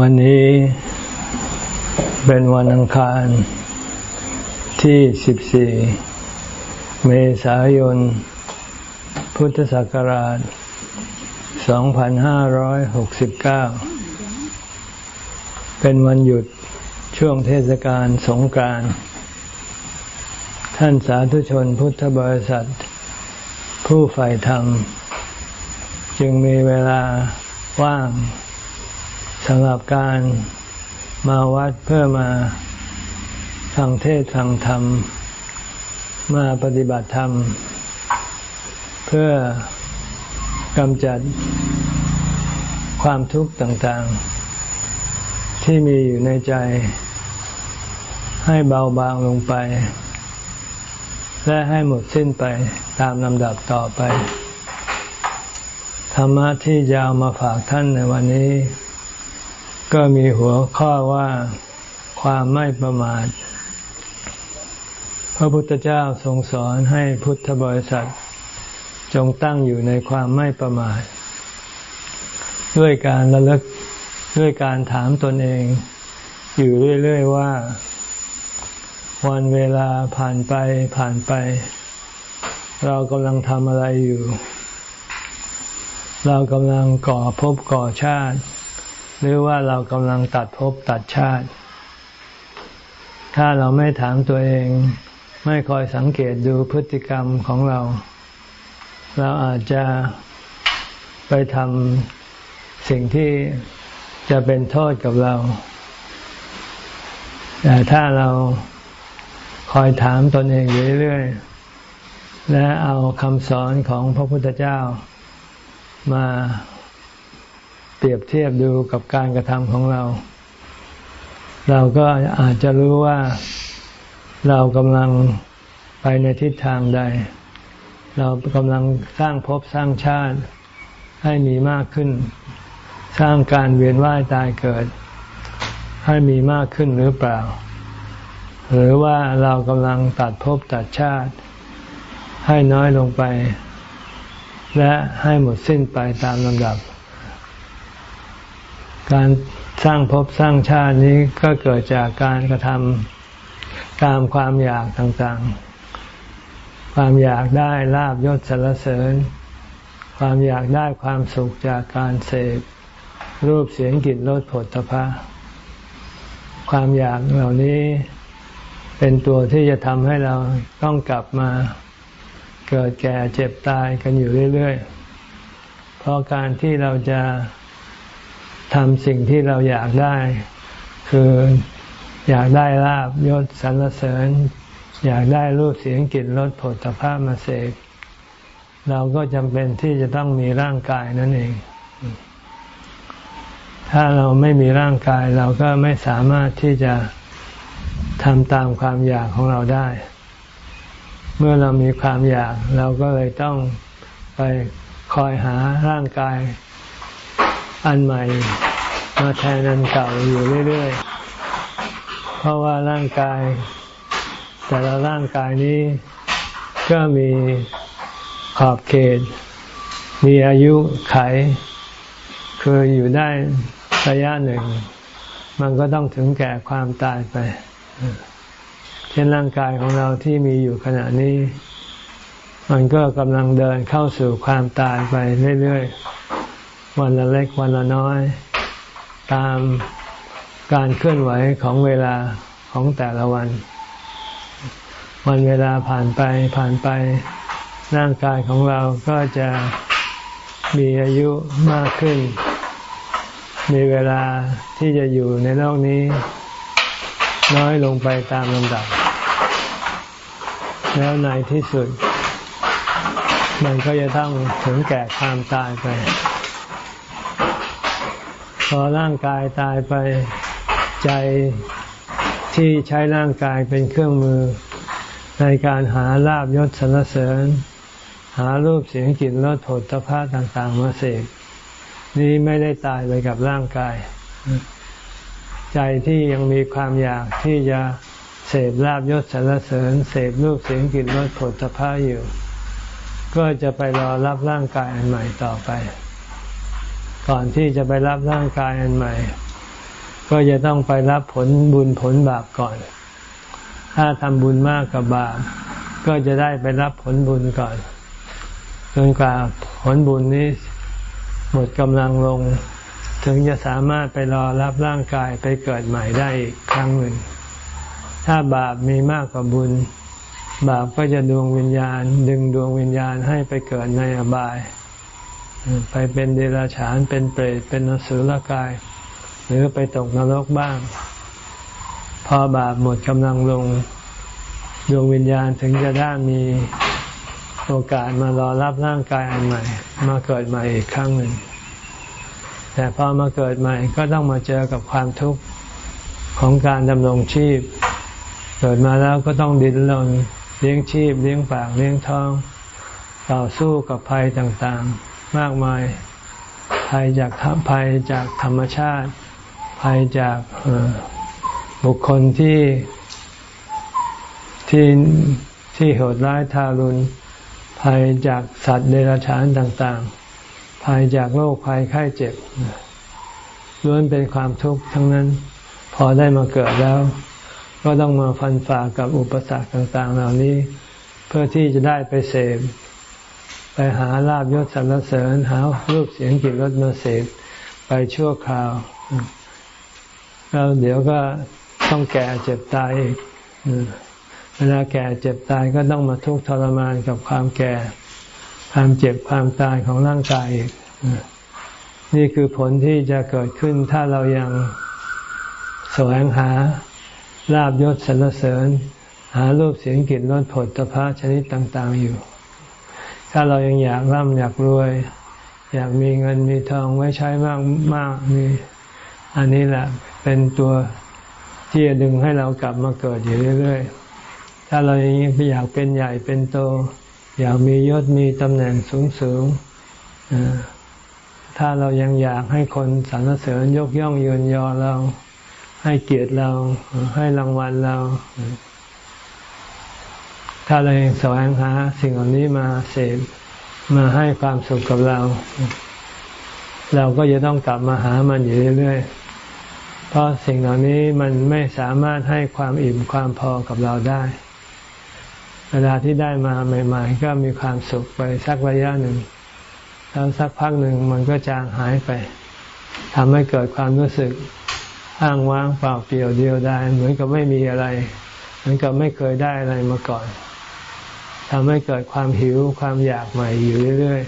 วันนี้เป็นวันอังคารที่ 14 เมษายน พุทธศักราช 2569 เป็นวันหยุดช่วงเทศกาลสงกรานต์ท่านสาธุชนพุทธบริษัท ผู้ใฝ่ธรรม จึงมีเวลาว่าง สำหรับการมาวัดเพื่อมาฟังเทศฟังธรรม มาปฏิบัติธรรม เพื่อกำจัดความทุกข์ต่างๆ ที่มีอยู่ในใจ ให้เบาบางลงไป และให้หมดสิ้นไปตามลำดับต่อไป ธรรมะที่จะเอามาฝากท่านในวันนี้ ก็มีหัวข้อว่าความไม่ประมาท พระพุทธเจ้าทรงสอนให้พุทธบริษัท จงตั้งอยู่ในความไม่ประมาท ด้วยการระลึกด้วยการถามตนเอง อยู่เรื่อย ๆ ว่า วันเวลาผ่านไปผ่านไป เรากำลังทำอะไรอยู่ เรากำลังก่อภพก่อชาติ หรือว่าเรากำลังตัดภพตัดชาติ ถ้าเราไม่ถามตัวเอง ไม่คอยสังเกตดูพฤติกรรมของเรา เราอาจจะไปทำสิ่งที่จะเป็นโทษกับเรา แต่ถ้าเราคอยถามตนเองเรื่อยๆ และเอาคำสอนของพระพุทธเจ้ามา ปรียบเทียบดูกับการกระทำของเรา เราก็อาจจะรู้ว่าเรากำลังไปในทิศทางใด เรากำลังสร้างภพสร้างชาติให้มีมากขึ้น สร้างการเวียนว่ายตายเกิด ให้มีมากขึ้นหรือเปล่า หรือว่าเรากำลังตัดภพตัดชาติ ให้น้อยลงไป และให้หมดสิ้นไปตามลำดับ การสร้างภพสร้างชาตินี้ก็เกิดจากการกระทำตามความอยากต่างๆ ความอยากได้ลาบยศสรรเสริญ ความอยากได้ความสุขจากการเสพรูปเสียงกลิ่นรสผลตภะความอยากเหล่านี้เป็นตัวที่จะทำให้เราต้องกลับมาเกิดแก่เจ็บตายกันอยู่เรื่อยๆ เพราะการที่เราจะ ทำสิ่งที่เราอยากได้ คืออยากได้ลาบยศสรรเสริญ อยากได้รูปเสียงกลิ่นรสผลตภาพมาเสกเราก็จำเป็นที่จะต้องมีร่างกายนั่นเอง ถ้าเราไม่มีร่างกายเราก็ไม่สามารถที่จะทำตามความอยากของเราได้ เมื่อเรามีความอยาก เราก็เลยต้องไปคอยหาร่างกาย อันใหม่มาแทนอันเก่าอยู่เรื่อยๆ เพราะว่าร่างกาย แต่ละร่างกายนี้ก็มีขอบเขต มีอายุไข คืออยู่ได้ระยะหนึ่ง มันก็ต้องถึงแก่ความตายไป เช่นร่างกายของเราที่มีอยู่ขณะนี้ มันก็กำลังเดินเข้าสู่ความตายไปเรื่อยๆ วันละเล็กวันละน้อย ตามการเคลื่อนไหวของเวลาของแต่ละวัน วันเวลาผ่านไปผ่านไปร่างกายของเราก็จะมีอายุมากขึ้น มีเวลาที่จะอยู่ในโลกนี้ น้อยลงไปตามลำดับ แล้วในที่สุด มันก็จะต้องถึงแก่ความตายไป อร่างกายตายไปใจที่ใช้ร่างกายเป็นเครื่องมือ ในการหาลาบยศสรรเสริญ หารูปเสียงกลิ่นรสผลตภะต่าง ๆ มาเสกนี้ไม่ได้ตายไปกับร่างกาย ใจที่ยังมีความอยากที่จะเสพลาบยศสรรเสริญ เสพรูปเสียงกลิ่นรสผลตภะอยู่ ก็จะไปรอรับร่างกายอันใหม่ต่อไป ก่อนที่จะไปรับร่างกายอันใหม่ ก็จะต้องไปรับผลบุญผลบาปก่อน ถ้าทำบุญมากกับบาป ก็จะได้ไปรับผลบุญก่อนจนกว่าผลบุญนี้หมดกำลังลง ถึงจะสามารถไปรอรับร่างกายไปเกิดใหม่ได้อีกครั้งหนึ่ง ถ้าบาปมีมากกว่าบุญ บาปก็จะดวงวิญญาณ ดึงดวงวิญญาณให้ไปเกิดในอบาย ไปเป็นเดรัจฉานเป็นเปรตเป็นนสุลกาย หรือไปตกนรกบ้าง พอบาปหมดกำลังลงดวงวิญญาณถึงจะได้มีโอกาสมารอรับร่างกายอันใหม่ มาเกิดใหม่อีกครั้งหนึ่ง แต่พอมาเกิดใหม่ก็ต้องมาเจอกับความทุกข์ของการดำรงชีพ เกิดมาแล้วก็ต้องดิ้นรนเลี้ยงชีพ เลี้ยงปากเลี้ยงท้อง ต่อสู้กับภัยต่างๆ มากมาย ภัยจากภัยจากธรรมชาติ ภัยจากบุคคลที่ที่ที่โหดร้ายทารุณ ภัยจากสัตว์เดรัจฉานต่าง ๆ ภัยจากโรคภัยไข้เจ็บล้วนเป็นความทุกข์ทั้งนั้น พอได้มาเกิดแล้ว ก็ต้องมาฟันฝ่ากับอุปสรรคต่าง ๆ เหล่านี้ เพื่อที่จะได้ไปเสพ ไปหาลาบยศสรรเสริญหารูปเสียงกลิ่นรสมาเสพไปชั่วคราวแล้วเดี๋ยวก็ต้องแก่เจ็บตายอีกเวลาแก่เจ็บตายก็ต้องมาทุกข์ทรมานกับความแก่ ความเจ็บความตายของร่างกายอีกนี่คือผลที่จะเกิดขึ้นถ้าเรายังแสวงหาลาบยศสรรเสริญ หารูปเสียงกลิ่นรสผลตภะชนิดต่าง ๆอยู่ ถ้าเรายังอยากร่ำอยากรวย อยากมีเงินมีทองไว้ใช้มากมากมีอันนี้แหละเป็นตัวที่จะดึงให้เรากลับมาเกิดอยู่เรื่อยๆ ถ้าเรายังอยากเป็นใหญ่เป็นโต อยากมียศมีตำแหน่งสูงสูงถ้าเรายังอยากให้คนสรรเสริญยกย่องเยินยอเรา ให้เกียรติเราให้รางวัลเรา ถ้าเรายังแสวงหาสิ่งเหล่านี้มาเสพมาให้ความสุขกับเรา เราก็จะต้องกลับมาหามันอยู่เรื่อยๆ เพราะสิ่งเหล่านี้มันไม่สามารถให้ความอิ่มความพอกับเราได้ เวลาที่ได้มาใหม่ ๆ ก็มีความสุขไปสักระยะหนึ่ง แล้วสักพักหนึ่งมันก็จางหายไปทำให้เกิดความรู้สึกอ้างว้างเปล่าเปลี่ยวเดียวดายเหมือนกับไม่มีอะไร เหมือนกับไม่เคยได้อะไรมาก่อน ทำให้เกิดความหิวความอยากใหม่อยู่เรื่อย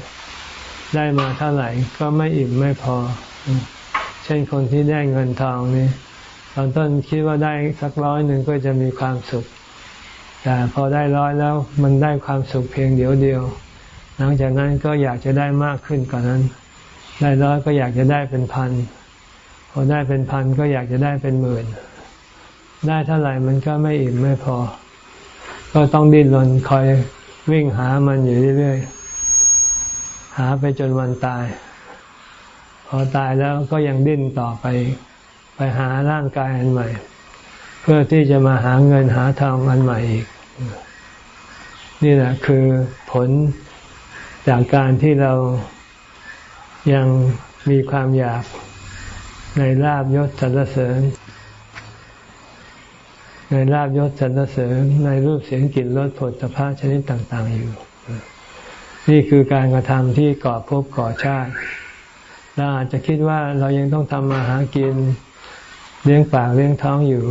ๆ ได้มาเท่าไหร่ก็ไม่อิ่มไม่พอ เช่นคนที่ได้เงินทองนี่ตอนต้นคิดว่าได้สักร้อยหนึ่งก็จะมีความสุข แต่พอได้ร้อยแล้วมันได้ความสุขเพียงเดียวเดียว หลังจากนั้นก็อยากจะได้มากขึ้นกว่านั้น ได้ร้อยก็อยากจะได้เป็นพัน พอได้เป็นพันก็อยากจะได้เป็นหมื่น ได้เท่าไหร่มันก็ไม่อิ่มไม่พอ ก็ต้องดิ้นรนคอยวิ่งหามันอยู่เรื่อยๆ หาไปจนวันตาย พอตายแล้วก็ยังดิ้นต่อไป ไปหาร่างกายอันใหม่ เพื่อที่จะมาหาเงินหาทองอันใหม่อีก นี่แหละคือผลจากการที่เรายังมีความอยากในลาบยศสรรเสริญ ในลาบยศสรรเสริญในรูปเสียงกลิ่นรสผลตภะชนิดต่างๆอยู่ นี่คือการกระทำที่ก่อภพก่อชาติเราอาจจะคิดว่าเรายังต้องทำมาหากินเลี้ยงปากเลี้ยงท้องอยู่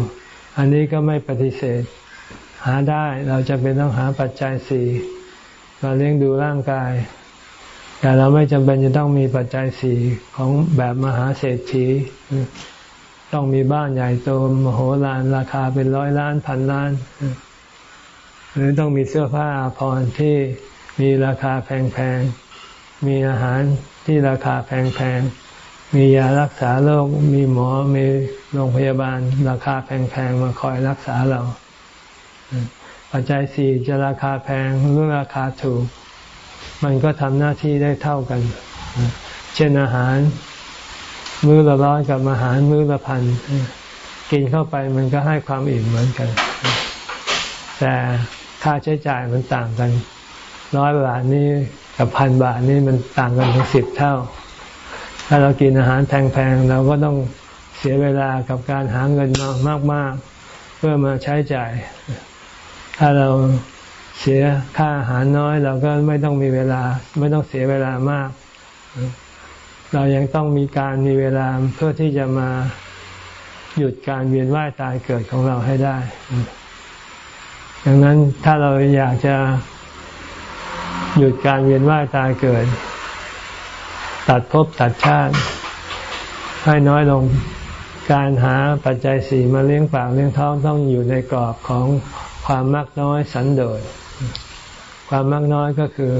อันนี้ก็ไม่ปฏิเสธ หาได้เราจะเป็นต้องหาปัจจัยสี่มาเลี้ยงดูร่างกาย แต่เราไม่จำเป็นจะต้องมีปัจจัยสี่ของแบบมหาเศรษฐี ต้องมีบ้านใหญ่โตมโหฬารราคาเป็นร้อยล้านพันล้าน หรือต้องมีเสื้อผ้าพรที่มีราคาแพงๆ มีอาหารที่ราคาแพงๆ มียารักษาโรค มีหมอ มีโรงพยาบาล ราคาแพงๆ มาคอยรักษาเรา ปัจจัยสี่จะราคาแพงหรือราคาถูก มันก็ทำหน้าที่ได้เท่ากัน เช่นอาหาร มื้อละร้อยกับอาหารมื้อละพันกินเข้าไปมันก็ให้ความอิ่มเหมือนกัน แต่ค่าใช้จ่ายมันต่างกัน ร้อยบาทนี่กับพันบาทนี่มันต่างกันถึงสิบเท่า ถ้าเรากินอาหารแพงๆเราก็ต้องเสียเวลากับการหาเงินมามาก ๆ เพื่อมาใช้จ่าย ถ้าเราเสียค่าอาหารน้อย เราก็ไม่ต้องมีเวลา ไม่ต้องเสียเวลามาก เรายังต้องมีการมีเวลาเพื่อที่จะมาหยุดการเวียนว่ายตายเกิดของเราให้ได้ ดังนั้นถ้าเราอยากจะหยุดการเวียนว่ายตายเกิด ตัดภพตัดชาติ ให้น้อยลงการหาปัจจัยสี่มาเลี้ยงปากเลี้ยงท้องต้องอยู่ในกรอบของความมากน้อยสันโดษความมากน้อยก็คือ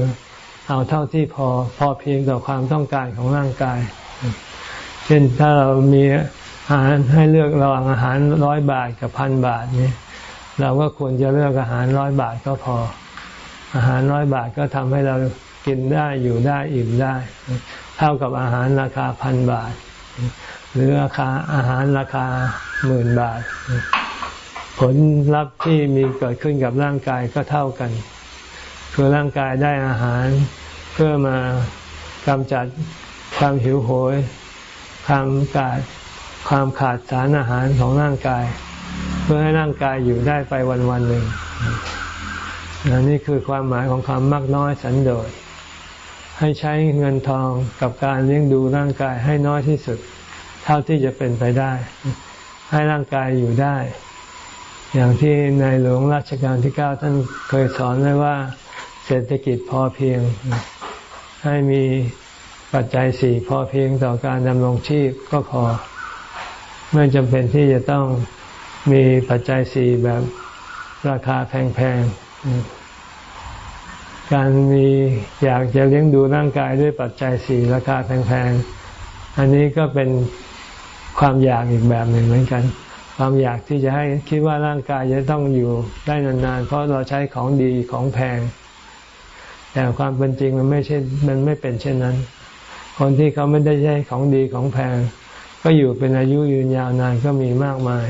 เอาเท่าที่พอพอเพียงต่อความต้องการของร่างกาย เช่นถ้าเรามีอาหารให้เลือกระหว่างอาหารร้อยบาทกับพันบาทนี่เราก็ควรจะเลือกอาหารร้อยบาทก็พอ อาหารร้อยบาทก็ทำให้เรากินได้อยู่ได้อิ่มได้ เท่ากับอาหารราคาพันบาท หรือราคาอาหารราคาหมื่นบาท ผลลัพธ์ที่มีเกิดขึ้นกับร่างกายก็เท่ากัน คือร่างกายได้อาหาร เพื่อมากำจัดความหิวโหย ความกาดความขาดสารอาหารของร่างกาย เพื่อให้ร่างกายอยู่ได้ไปวันวันหนึ่งนนี่คือความหมายของความมากน้อยสันโดษให้ใช้เงินทองกับการเลี้ยงดูร่างกายให้น้อยที่สุด เท่าที่จะเป็นไปได้ ให้ร่างกายอยู่ได้ อย่างที่ในหลวงรัชกาลที่เก้าท่านเคยสอนไว้ว่า เศรษฐกิจพอเพียง ให้มีปัจจัยสี่พอเพียงต่อการดำรงชีพก็พอ ไม่จำเป็นที่จะต้องมีปัจจัยสี่แบบราคาแพงๆ การมีอยากจะเลี้ยงดูร่างกายด้วยปัจจัยสี่ราคาแพงๆ อันนี้ก็เป็นความอยากอีกแบบหนึ่งเหมือนกัน ความอยากที่จะให้คิดว่าร่างกายจะต้องอยู่ได้นานๆ เพราะเราใช้ของดีของแพง แต่ความเป็นจริงมันไม่ใช่มันไม่เป็นเช่นนั้น คนที่เขาไม่ได้ใช้ของดีของแพง ก็อยู่เป็นอายุยืนยาวนานก็มีมากมาย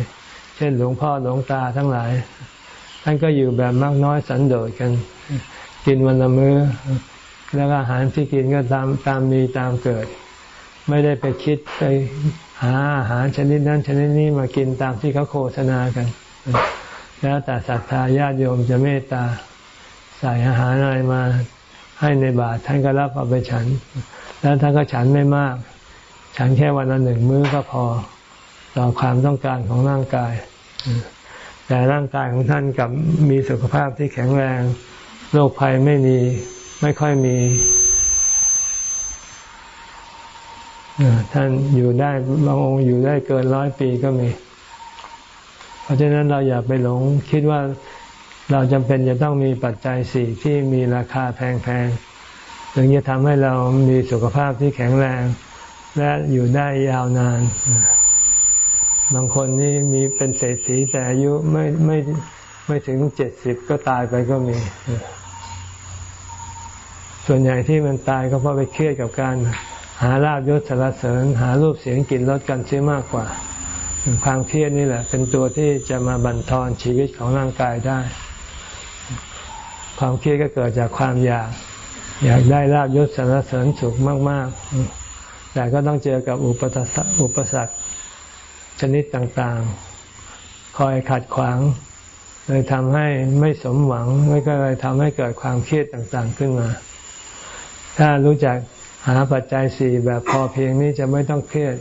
เช่นหลวงพ่อหลวงตาทั้งหลายท่านก็อยู่แบบมากน้อยสันโดษกัน กินวันละมือ้อ แล้วอาหารที่กินก็ตามตามมีตามเกิด ไม่ได้ไปคิดไปหาอาหารชนิดนั้นชนิดนี้มากินตามที่เขาโฆษณากัน แล้วแต่ศรัทธาญาติโยมจะเมตตาใส่อาหารอะไรมา ให้ในบาตรท่านก็รับเอาไปฉัน แล้วท่านก็ฉันไม่มาก ฉันแค่วันละหนึ่งมื้อก็พอต่อความต้องการของร่างกาย แต่ร่างกายของท่านกับมีสุขภาพที่แข็งแรงโรคภัยไม่มีไม่ค่อยมีท่านอยู่ได้บางองค์อยู่ได้เกินร้อยปีก็มี เพราะฉะนั้นเราอย่าไปหลงคิดว่า เราจำเป็นจะต้องมีปัจจัยสี่ที่มีราคาแพงๆถึงจะทำให้เรามีสุขภาพที่แข็งแรง และอยู่ได้ยาวนาน บางคนนี่มีเป็นเศรษฐีแต่อายุไม่ไม่ไม่ถึงเจ็ดสิบก็ตายไปก็มี ส่วนใหญ่ที่มันตายก็เพราะไปเครียดกับการหาลาบยศสารเสริญ หารูปเสียงกลิ่นรสกันเสียมากกว่า ความเครียดนี่แหละ เป็นตัวที่จะมาบั่นทอนชีวิตของร่างกายได้ ความเครียดก็เกิดจากความอยาก อยากได้ลาบยศสารเสริญสุขมาก ๆ แต่ก็ต้องเจอกับอุปสรรคอุปสรรคชนิดต่างๆ คอยขัดขวาง เลยทำให้ไม่สมหวังไม่ก็เลยทำให้เกิดความเครียดต่างๆขึ้นมา ถ้ารู้จักหาปัจจัยสี่แบบพอเพียงนี้จะไม่ต้องเครียด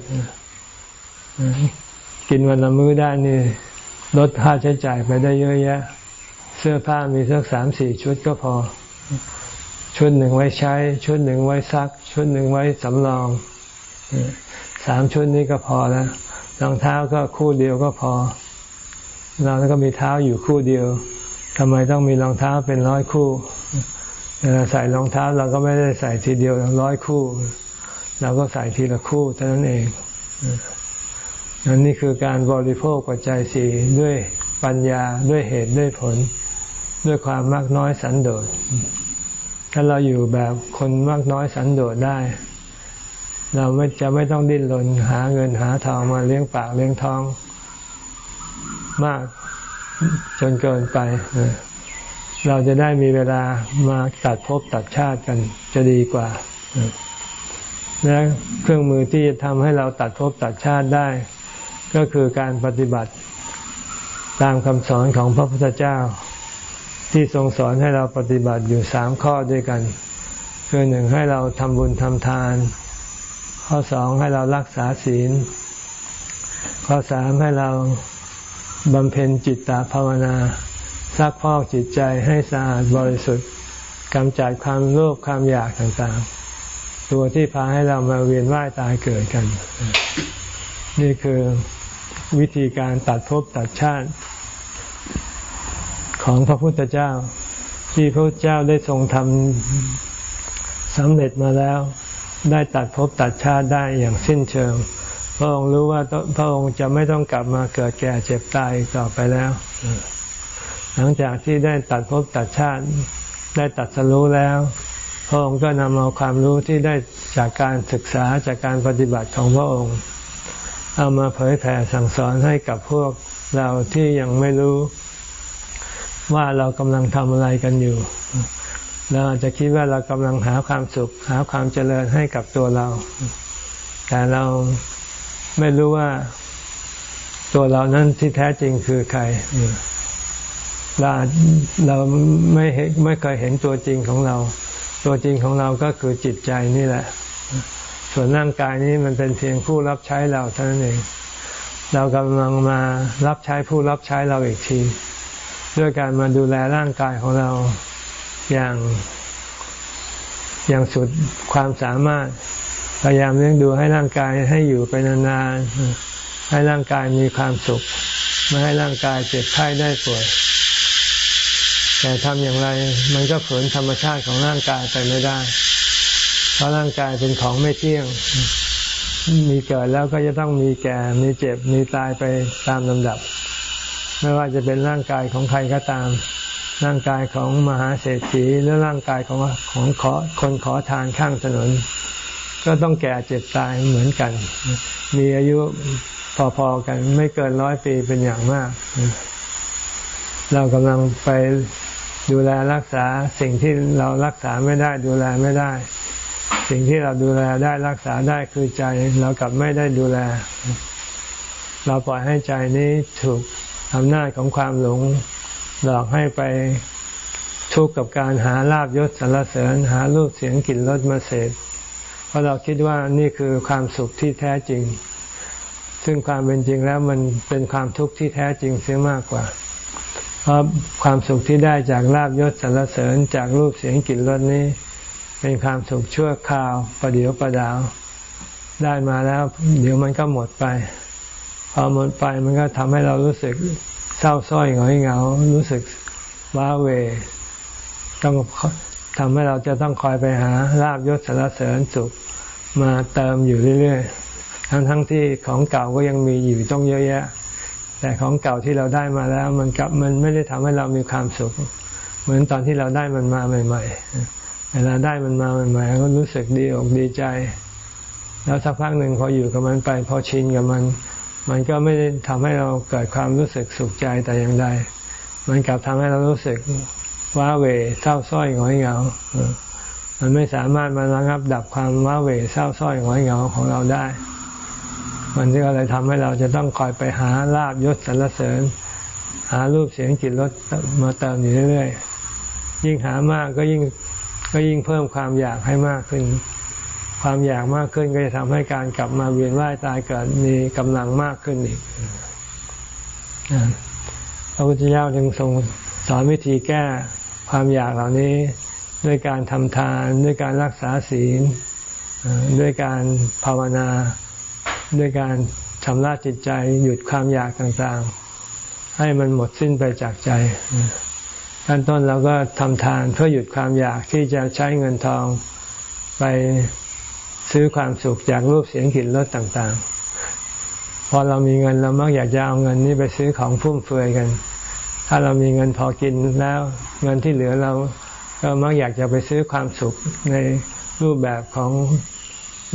กินวันละมื้อได้นี่ลดค่าใช้จ่ายไปได้เยอะแยะ เสื้อผ้ามีสักสามสี่ชุดก็พอ ชุดหนึ่งไว้ใช้ ชุดหนึ่งไว้ซัก ชุดหนึ่งไว้สำรองสามชุดนี้ก็พอแล้วรองเท้าก็คู่เดียวก็พอ เราแล้วก็มีเท้าอยู่คู่เดียวทำไมต้องมีรองเท้าเป็นร้อยคู่ใส่รองเท้าเราก็ไม่ได้ใส่ทีเดียวร้อยคู่ เราก็ใส่ทีละคู่เท่านั้นเองนั่นนี่คือการบริโภคปัจจัยสี่ด้วยปัญญาด้วยเหตุด้วยผล ด้วยความมากน้อยสันโดษ ถ้าเราอยู่แบบคนมากน้อยสันโดษได้ เราไม่จะไม่ต้องดิ้นรนหาเงินหาทองมาเลี้ยงปากเลี้ยงท้อง มากจนเกินไป เราจะได้มีเวลามาตัดภพตัดชาติกันจะดีกว่าและเครื่องมือที่จะทำให้เราตัดภพตัดชาติได้ ก็คือการปฏิบัติตามคำสอนของพระพุทธเจ้า ที่ทรงสอนให้เราปฏิบัติอยู่สามข้อด้วยกัน คือหนึ่งให้เราทำบุญทำทาน ข้อสองให้เรารักษาศีล ข้อสามให้เราบำเพ็ญจิตตภาวนาซักพอกจิตใจให้สะอาดบริสุทธิ์กำจัดความโลภความอยากต่างๆ ตัวที่พาให้เรามาเวียนว่ายตายเกิดกัน นี่คือวิธีการตัดภพตัดชาติ ของพระพุทธเจ้า ที่พระเจ้าได้ทรงทำสำเร็จมาแล้ว ได้ตัดภพตัดชาติได้อย่างสิ้นเชิง พระองค์รู้ว่าพระองค์จะไม่ต้องกลับมาเกิดแก่เจ็บตายต่อไปแล้ว หลังจากที่ได้ตัดภพตัดชาติ ได้ตัดสรู้แล้วพระองค์ก็นำเอาความรู้ที่ได้จากการศึกษาจากการปฏิบัติของพระองค์ เอามาเผยแผ่สั่งสอนให้กับพวกเราที่ยังไม่รู้ ว่าเรากำลังทำอะไรกันอยู่เราอาจจะคิดว่าเรากำลังหาความสุข หาความเจริญให้กับตัวเรา แต่เราไม่รู้ว่าตัวเรานั้นที่แท้จริงคือใครเราเราไม่เห็นไม่เคยเห็นตัวจริงของเรา ตัวจริงของเราก็คือจิตใจนี่แหละ ส่วนร่างกายนี้มันเป็นเพียงผู้รับใช้เราเท่านั้นเอง เรากำลังมารับใช้ผู้รับใช้เราอีกที ด้วยการมาดูแลร่างกายของเราอย่าง อย่างสุดความสามารถ พยายามเลี้ยงดูให้ร่างกายให้อยู่ไปนานๆ ให้ร่างกายมีความสุข ไม่ให้ร่างกายเจ็บไข้ได้ป่วย แต่ทำอย่างไรมันก็ฝืนธรรมชาติของร่างกายไปไม่ได้ เพราะร่างกายเป็นของไม่เที่ยง มีเกิดแล้วก็จะต้องมีแก่ มีเจ็บ มีตายไปตามลำดับ ไม่ว่าจะเป็นร่างกายของใครก็ตาม ร่างกายของมหาเศรษฐีหรือร่างกายของของขอคนขอทานข้างถนน ก็ต้องแก่เจ็บตายเหมือนกัน มีอายุพอๆกันไม่เกินร้อยปีเป็นอย่างมาก เรากำลังไปดูแลรักษาสิ่งที่เรารักษาไม่ได้ดูแลไม่ได้ สิ่งที่เราดูแลได้รักษาได้คือใจเรากลับไม่ได้ดูแล เราปล่อยให้ใจนี้ถูก อำนาจของความหลงหลอกให้ไปทุกข์กับการหาลาบยศสรรเสริญหารูปเสียงกลิ่นรสมาเสพราะเราคิดว่านี่คือความสุขที่แท้จริง ซึ่งความเป็นจริงแล้วมันเป็นความทุกข์ที่แท้จริงเสียมากกว่า เพราะความสุขที่ได้จากลาบยศสรรเสริญจากรูปเสียงกลิ่นรสนี้ เป็นความสุขชั่วคราวประเดียวประดาว ได้มาแล้วเดี๋ยวมันก็หมดไป พอหมดไปมันก็ทำให้เรารู้สึกเศร้าส้อยหงอยเหงา รู้สึกว้าเว ต้องทำให้เราจะต้องคอยไปหาลาบยศสารเสริญสุขมาเติมอยู่เรื่อยๆ ทั้งทั้งที่ของเก่าก็ยังมีอยู่ต้องเยอะแยะ แต่ของเก่าที่เราได้มาแล้ว มันกลับมันไม่ได้ทำให้เรามีความสุข เหมือนตอนที่เราได้มันมาใหม่ ๆ เวลาได้มันมาใหม่ๆก็รู้สึกดีอกดีใจ แล้วสักพักหนึ่งพออยู่กับมันไป พอชินกับมัน มันก็ไม่ได้ทำให้เราเกิดความรู้สึกสุขใจแต่อย่างใด มันกลับทำให้เรารู้สึกว้าเหวเศร้าส้อยหงอยเหงา มันไม่สามารถมาระงับดับความว้าเหวเศร้าส้อยหงอยเหงาของเราได้ มันก็เลยทำให้เราจะต้องคอยไปหาลาบยศสรรเสริญ หารูปเสียงกลิ่นรสมาเติมอยู่เรื่อยๆยิ่งหามากก็ยิ่งก็ยิ่งเพิ่มความอยากให้มากขึ้น ความอยากมากขึ้นก็จะทำให้การกลับมาเวียนว่ายตายเกิดมีกำลังมากขึ้นอีกพระพุทธเจ้าจึงทรงสอนวิธีแก้ความอยากเหล่านี้ ด้วยการทำทาน ด้วยการรักษาศีล ด้วยการภาวนา ด้วยการชำระจิตใจหยุดความอยากต่างๆ ให้มันหมดสิ้นไปจากใจขั้นต้นเราก็ทำทานเพื่อหยุดความอยากที่จะใช้เงินทองไป ซื้อความสุขจากรูปเสียงกลิ่นรสต่างๆ พอเรามีเงินเรามักอยากจะเอาเงินนี้ไปซื้อของฟุ่มเฟือยกัน ถ้าเรามีเงินพอกินแล้วเงินที่เหลือเราก็มักอยากจะไปซื้อความสุขในรูปแบบของ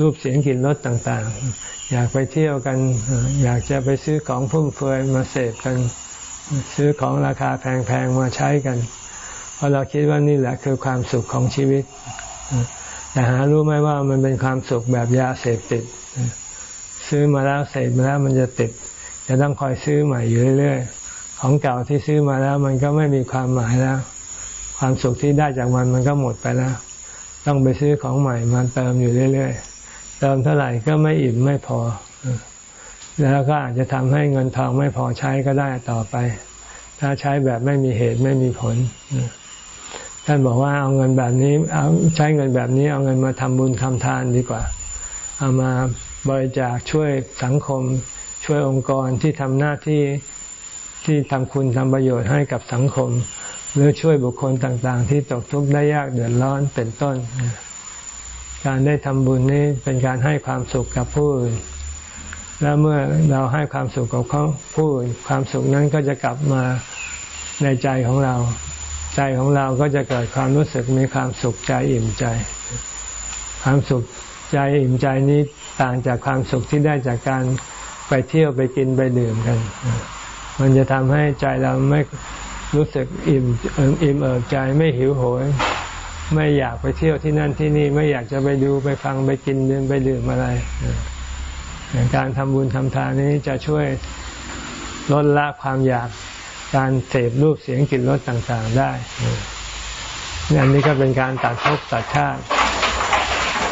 รูปเสียงกลิ่นรสต่างๆ อยากไปเที่ยวกัน อยากจะไปซื้อของฟุ่มเฟือยมาเสพกัน ซื้อของราคาแพงๆมาใช้กัน เพราะเราคิดว่านี่แหละคือความสุขของชีวิต แต่หารู้ไหมว่ามันเป็นความสุขแบบยาเสพติด ซื้อมาแล้วเสพมาแล้วมันจะติด จะต้องคอยซื้อใหม่อยู่เรื่อย ๆ ของเก่าที่ซื้อมาแล้วมันก็ไม่มีความหมายแล้ว ความสุขที่ได้จากมันมันก็หมดไปแล้ว ต้องไปซื้อของใหม่มาเติมอยู่เรื่อย ๆ เติมเท่าไหร่ก็ไม่อิ่มไม่พอ แล้วก็อาจจะทำให้เงินทองไม่พอใช้ก็ได้ต่อไป ถ้าใช้แบบไม่มีเหตุไม่มีผล ท่านบอกว่าเอาเงินแบบนี้เอาใช้เงินแบบนี้เอาเงินมาทำบุญทำทานดีกว่า เอามาบริจาคช่วยสังคม ช่วยองค์กรที่ทำหน้าที่ที่ทำคุณทำประโยชน์ให้กับสังคม หรือช่วยบุคคลต่างๆ ที่ตกทุกข์ได้ยากเดือดร้อนเป็นต้น การได้ทำบุญนี้เป็นการให้ความสุขกับผู้อื่นแล้วเมื่อเราให้ความสุขกับเขาผู้อื่นความสุขนั้นก็จะกลับมาในใจของเรา ใจของเราก็จะเกิดความรู้สึกมีความสุขใจอิ่มใจ ความสุขใจอิ่มใจนี้ต่างจากความสุขที่ได้จากการไปเที่ยวไปกินไปดื่มกัน มันจะทำให้ใจเราไม่รู้สึกอิ่มอิ่มเอิบใจไม่หิวโหย ไม่อยากไปเที่ยวที่นั่นที่นี่ไม่อยากจะไปดูไปฟังไปกินเดินไปดื่มอะไร การทำบุญทำทานนี้จะช่วยลดละความอยาก การเสพรูปเสียงกลิ่นรสต่างๆได้อันนี้ก็เป็นการตัดภพตัดชาติ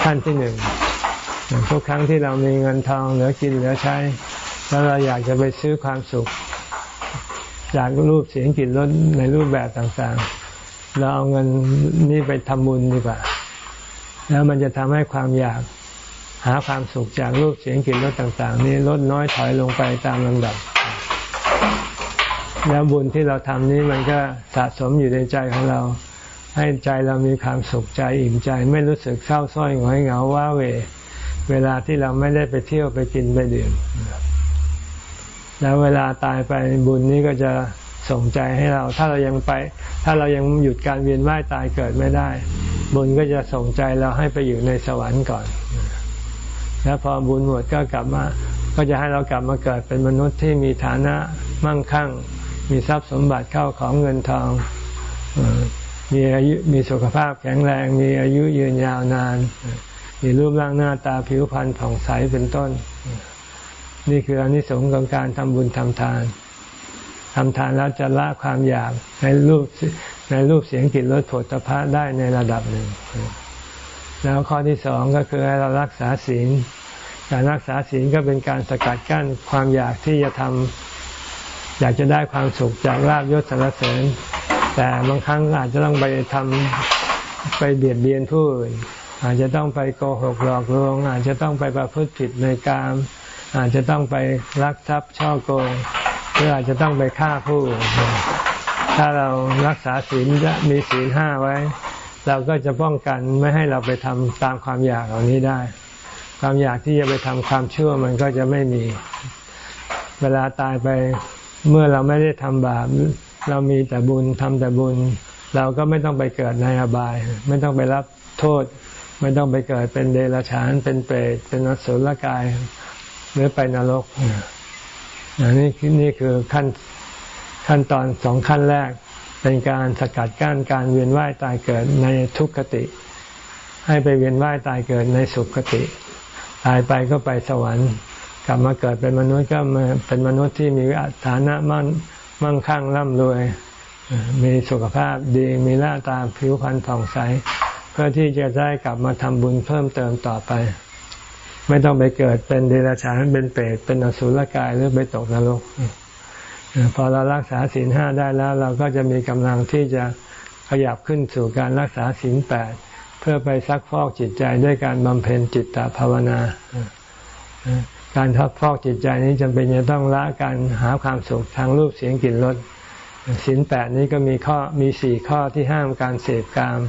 ขั้นที่หนึ่งทุกครั้งที่เรามีเงินทองเหลือกินเหลือใช้ แล้วเราอยากจะไปซื้อความสุขจากรูปเสียงกลิ่นรสในรูปแบบต่างๆ เราเอาเงินนี้ไปทำบุญดีกว่า แล้วมันจะทำให้ความอยากหาความสุขจากรูปเสียงกลิ่นรสต่าง ๆ นี้ลดน้อยถอยลงไปตามลำดับ แล้วบุญที่เราทำนี้มันก็สะสมอยู่ในใจของเรา ให้ใจเรามีความสุขใจอิ่มใจ ไม่รู้สึกเศร้าส้อยหงอยเหงาว้าเว เวลาที่เราไม่ได้ไปเที่ยวไปกินไปดื่มแล้วเวลาตายไปบุญนี้ก็จะส่งใจให้เรา ถ้าเรายังไป ถ้าเรายังหยุดการเวียนว่ายตายเกิดไม่ได้ บุญก็จะส่งใจเราให้ไปอยู่ในสวรรค์ก่อน แล้วพอบุญหมดก็กลับมา ก็จะให้เรากลับมาเกิดเป็นมนุษย์ที่มีฐานะมั่งคั่ง มีทรัพย์สมบัติเข้าของเงินทองมีอายุมีสุขภาพแข็งแรง มีอายุยืนยาวนาน มีรูปร่างหน้าตาผิวพรรณผ่องใสเป็นต้น นี่คืออนิสงส์ของการทำบุญทำทานทำทานแล้วจะละความอยากในรูปในรูปเสียงกลิ่นรสผลตภะได้ในระดับหนึ่ง แล้วข้อที่สองก็คือให้เรารักษาศีล การรักษาศีลก็เป็นการสกัดกั้นความอยากที่จะทำ อยากจะได้ความสุขจากลาบยศสารเสริญ แต่บางครั้งอาจจะต้องไปทำไปเบียดเบียนผู้อื่นอาจจะต้องไปโกหกหลอกลวง อาจจะต้องไปประพฤติผิดในกาม อาจจะต้องไปลักทรัพย์ช่อโกงหรืออาจจะต้องไปฆ่าผู้อื่นถ้าเรารักษาศีลมีศีลห้าไว้ เราก็จะป้องกันไม่ให้เราไปทำตามความอยากเหล่านี้ได้ ความอยากที่จะไปทำความชั่วมันก็จะไม่มี เวลาตายไป เมื่อเราไม่ได้ทำบาปเรามีแต่บุญทำแต่บุญ เราก็ไม่ต้องไปเกิดในอบาย ไม่ต้องไปรับโทษ ไม่ต้องไปเกิดเป็นเดรัจฉาน เป็นเปรตเป็นนสุลกาย หรือไปนรกน,นี่นี่คือขั้นขั้นตอนสองขั้นแรก เป็นการสกัดกั้นการเวียนว่ายตายเกิดในทุกขติ ให้ไปเวียนว่ายตายเกิดในสุขติ ตายไปก็ไปสวรรค์ กลับมาเกิดเป็นมนุษย์ก็มาเป็นมนุษย์ที่มีฐานะมั่นมั่งคั่งร่ำรวย มีสุขภาพดีมีหน้าตาผิวพรรณผ่องใส เพื่อที่จะได้กลับมาทำบุญเพิ่มเติมต่อไป ไม่ต้องไปเกิดเป็นเดรัจฉานเป็นเปรตเป็นอสุรกายหรือไปตกนรกพอเรารักษาศีลห้าได้แล้ว เราก็จะมีกำลังที่จะขยับขึ้นสู่การรักษาศีลแปดเพื่อไปซักฟอกจิตใจด้วยการบำเพ็ญจิตตภาวนา การทับฟอกจิตใจนี้จำเป็นจะต้องละการหาความสุขทางรูปเสียงกลิ่นรสสินแปดนี้ก็มีข้อมีสี่ข้อที่ห้ามการเสพกาม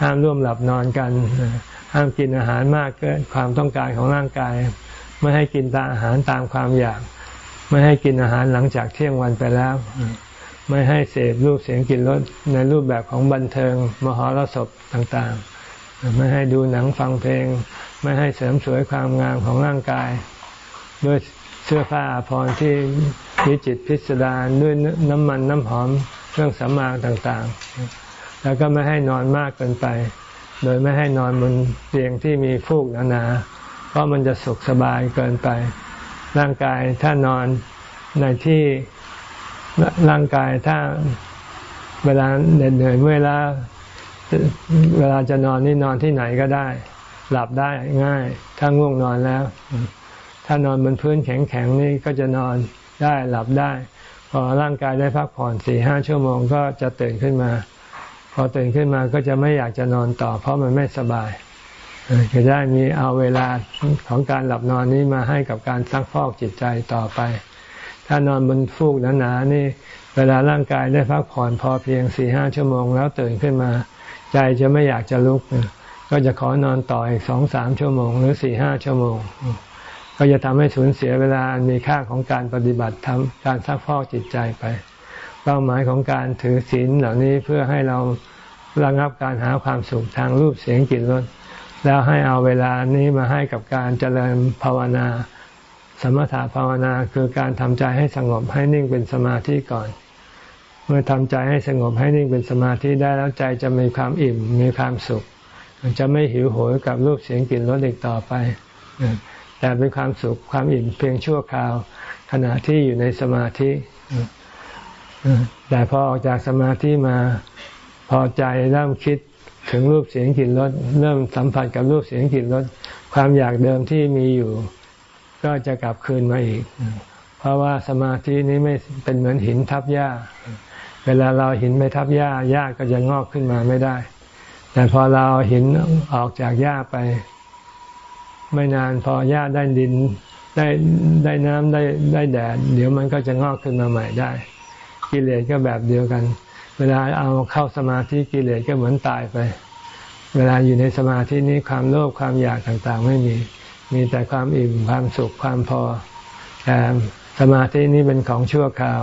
ห้ามร่วมหลับนอนกัน ห้ามกินอาหารมากเกินความต้องการของร่างกาย ไม่ให้กินตาอาหารตามความอยาก ไม่ให้กินอาหารหลังจากเที่ยงวันไปแล้ว ไม่ให้เสพรูปเสียงกลิ่นรสในรูปแบบของบันเทิง มหรสพต่างๆ ไม่ให้ดูหนังฟังเพลง ไม่ให้เสริมสวยความงามของร่างกาย ด้วยเสื้อผ้าพรที่มีจิตพิสดารด้วยน้ำมันน้ำหอมเครื่องสำอางต่างๆ แล้วก็ไม่ให้นอนมากเกินไป โดยไม่ให้นอนบนเตียงที่มีฟูกหนาๆเพราะมันจะสุขสบายเกินไป ร่างกายถ้านอนในที่ร่างกายถ้าเวลาเหน็ดเหนื่อยเวลาเวลาจะนอนนี่นอนที่ไหนก็ได้ หลับได้ง่าย ถ้าง่วงนอนแล้ว ถ้านอนบนพื้นแข็งๆนี่ก็จะนอนได้หลับได้ พอร่างกายได้พักผ่อนสี่ห้าชั่วโมงก็จะตื่นขึ้นมา พอตื่นขึ้นมาก็จะไม่อยากจะนอนต่อ เพราะมันไม่สบายจะได้มีเอาเวลาของการหลับนอนนี้มาให้กับการซักฟอกจิตใจต่อไป ถ้านอนบนฟูกหนาๆนี่ เวลาร่างกายได้พักผ่อนพอเพียงสี่ห้าชั่วโมงแล้วตื่นขึ้นมา ใจจะไม่อยากจะลุก ก็จะขอนอนต่ออีกสองสามชั่วโมง หรือสี่ห้าชั่วโมง ก็จะทำให้สูญเสียเวลามีค่าของการปฏิบัติทำการซักฟอกจิตใจไป เป้าหมายของการถือศีลเหล่านี้เพื่อให้เราระงับการหาความสุขทางรูปเสียงกลิ่นรสแล้วให้เอาเวลานี้มาให้กับการเจริญภาวนา สมถะภาวนาคือการทำใจให้สงบให้นิ่งเป็นสมาธิก่อน เมื่อทำใจให้สงบให้นิ่งเป็นสมาธิได้แล้วใจจะมีความอิ่มมีความสุข จะไม่หิวโหยกับรูปเสียงกลิ่นรสอีกต่อไป แต่เป็นความสุขความอิ่มเพียงชั่วคราว ขณะที่อยู่ในสมาธิแต่พอออกจากสมาธิมาพอใจเริ่มคิดถึงรูปเสียงกลิ่นรสเริ่มสัมผัสกับรูปเสียงกลิ่นรสความอยากเดิมที่มีอยู่ ก็จะกลับคืนมาอีก เพราะว่าสมาธินี้ไม่เป็นเหมือนหินทับหญ้า เวลาเราหินไปทับหญ้าหญ้าก็จะงอกขึ้นมาไม่ได้ แต่พอเราหินออกจากหญ้าไป ไม่นานพอหญ้าได้ดินได้ได้น้ำได้ได้แดด เดี๋ยวมันก็จะงอกขึ้นมาใหม่ได้ กิเลสก็แบบเดียวกัน เวลาเอาเข้าสมาธิกิเลสก็เหมือนตายไป เวลาอยู่ในสมาธินี้ความโลภความอยากต่างๆ ไม่มี มีแต่ความอิ่มความสุขความพอแต่สมาธินี้เป็นของชั่วคราว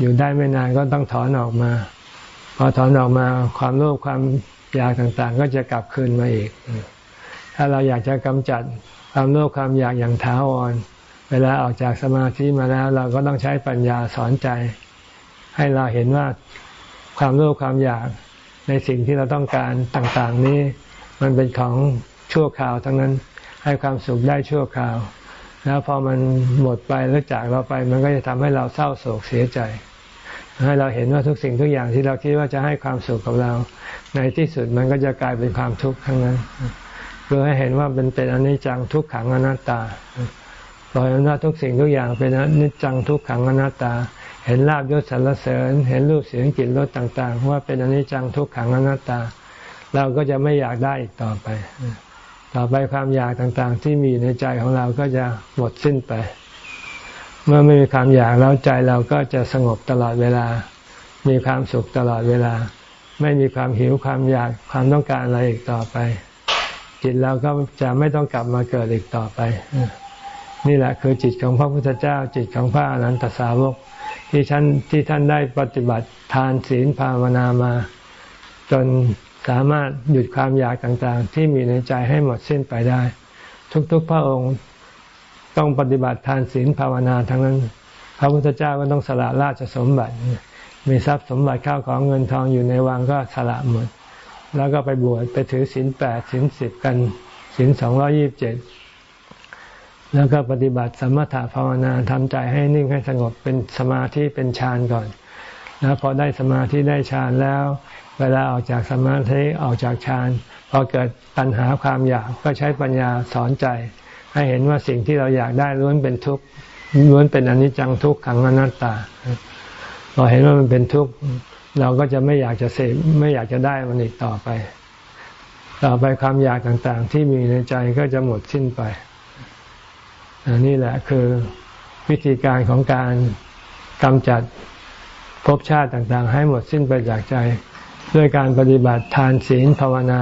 อยู่ได้ไม่นานก็ต้องถอนออกมา พอถอนออกมาความโลภความ อยากต่างๆ ก็จะกลับคืนมาอีก ถ้าเราอยากจะกำจัดความโลภความอยากอย่างท้าวร เวลาออกจากสมาธิมาแล้ว เราก็ต้องใช้ปัญญาสอนใจ ให้เราเห็นว่าความโลภความอยากในสิ่งที่เราต้องการต่างๆ นี้ มันเป็นของชั่วคราวทั้งนั้นให้ความสุขได้ชั่วคราว แล้วพอมันหมดไปหรือจากเราไป มันก็จะทำให้เราเศร้าโศกเสียใจ ให้เราเห็นว่าทุกสิ่งทุกอย่างที่เราคิดว่าจะให้ความสุขกับเรา ในที่สุดมันก็จะกลายเป็นความทุกข์ทั้งนั้นเพื่อให้เห็นว่าเป็นเป็นอนิจจังทุกขังอนัตตาปล่อยว่าทุกสิ่งทุกอย่างเป็นอนิจจังทุกขังอนัตตา เห็นลาบยศสรรเสริญ เห็นรูปเสียงกลิ่นรสต่าง ๆ ว่าเป็นอนิจจังทุกขังอนัตตา เราก็จะไม่อยากได้อีกต่อไป ต่อไปความอยากต่างๆ ที่มีในใจของเราก็จะหมดสิ้นไป เมื่อไม่มีความอยากแล้วใจเราก็จะสงบตลอดเวลา มีความสุขตลอดเวลา ไม่มีความหิวความอยากความต้องการอะไรอีกต่อไป จิตเราก็จะไม่ต้องกลับมาเกิดอีกต่อไป นี่แหละคือจิตของพระพุทธเจ้า จิตของพระอรหันตสาวก ที่ท่านที่ท่านได้ปฏิบัติทานศีลภาวนามา จนสามารถหยุดความอยากต่างๆ ที่มีในใจให้หมดสิ้นไปได้ ทุกๆพระองค์ ต้องปฏิบัติทานศีลภาวนาทั้งนั้น พระพุทธเจ้าก็ต้องสละราชสมบัติ มีทรัพย์สมบัติข้าวของเงินทองอยู่ในวังก็สละหมด แล้วก็ไปบวชไปถือศีลแปดศีลสิบกันศีลสองร้อยี่บเจ็ดแล้วก็ปฏิบัติสมถะภาวนาทำใจให้นิ่งให้สงบเป็นสมาธิเป็นฌานก่อนแล้วพอได้สมาธิได้ฌานแล้ว เวลาออกจากสมาธิออกจากฌานพอเกิดปัญหาความอยากก็ใช้ปัญญาสอนใจ ให้เห็นว่าสิ่งที่เราอยากได้ล้วนเป็นทุกข์ล้วนเป็นอนิจจังทุกขังอนัตตาพอเห็นว่ามันเป็นทุกข์เราก็จะไม่อยากจะเสพไม่อยากจะได้มันอีกต่อไป ต่อไปความอยากต่างๆ ที่มีในใจก็จะหมดสิ้นไปนี่แหละคือวิธีการของการกำจัดภพชาติต่างๆ ให้หมดสิ้นไปจากใจ ด้วยการปฏิบัติทานศีลภาวนา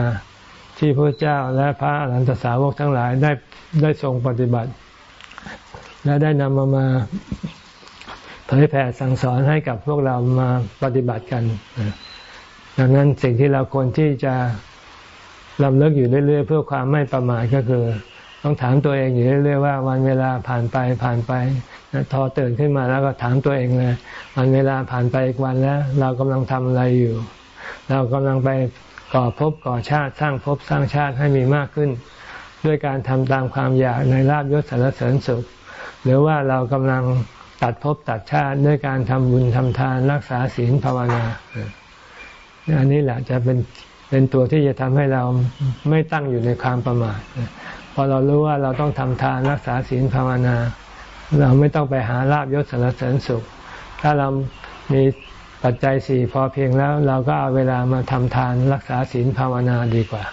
ที่พระเจ้าและพระอรหันตสาวกทั้งหลายได้ได้ทรงปฏิบัติ และได้นำมามาเผยแผ่สั่งสอนให้กับพวกเรามาปฏิบัติกัน ดังนั้นสิ่งที่เราควรที่จะลำเลิกอยู่เรื่อย ๆ เพื่อความไม่ประมาทก็คือ ต้องถามตัวเองอยู่เรื่อย ๆ ว่า วันเวลาผ่านไปผ่านไปทอตื่นขึ้นมาแล้วก็ถามตัวเองเลยวันเวลาผ่านไปอีกวันแล้ว เรากำลังทำอะไรอยู่ เรากำลังไป ก่อภพก่อชาติสร้างภพสร้างชาติให้มีมากขึ้น ด้วยการทำตามความอยากในลาบยศสารเสริญสุข หรือว่าเรากำลังตัดภพตัดชาติด้วยการทำบุญทำทานรักษาศีลภาวนาอันนี้แหละจะเป็นเป็นตัวที่จะทำให้เราไม่ตั้งอยู่ในความประมาทพอเรารู้ว่าเราต้องทำทานรักษาศีลภาวนา เราไม่ต้องไปหาลาบยศสารเสริญสุข ถ้าเรามี ปัจจัยสี่พอเพียงแล้วเราก็เอาเวลามาทำทานรักษาศีลภาวนาดีกว่า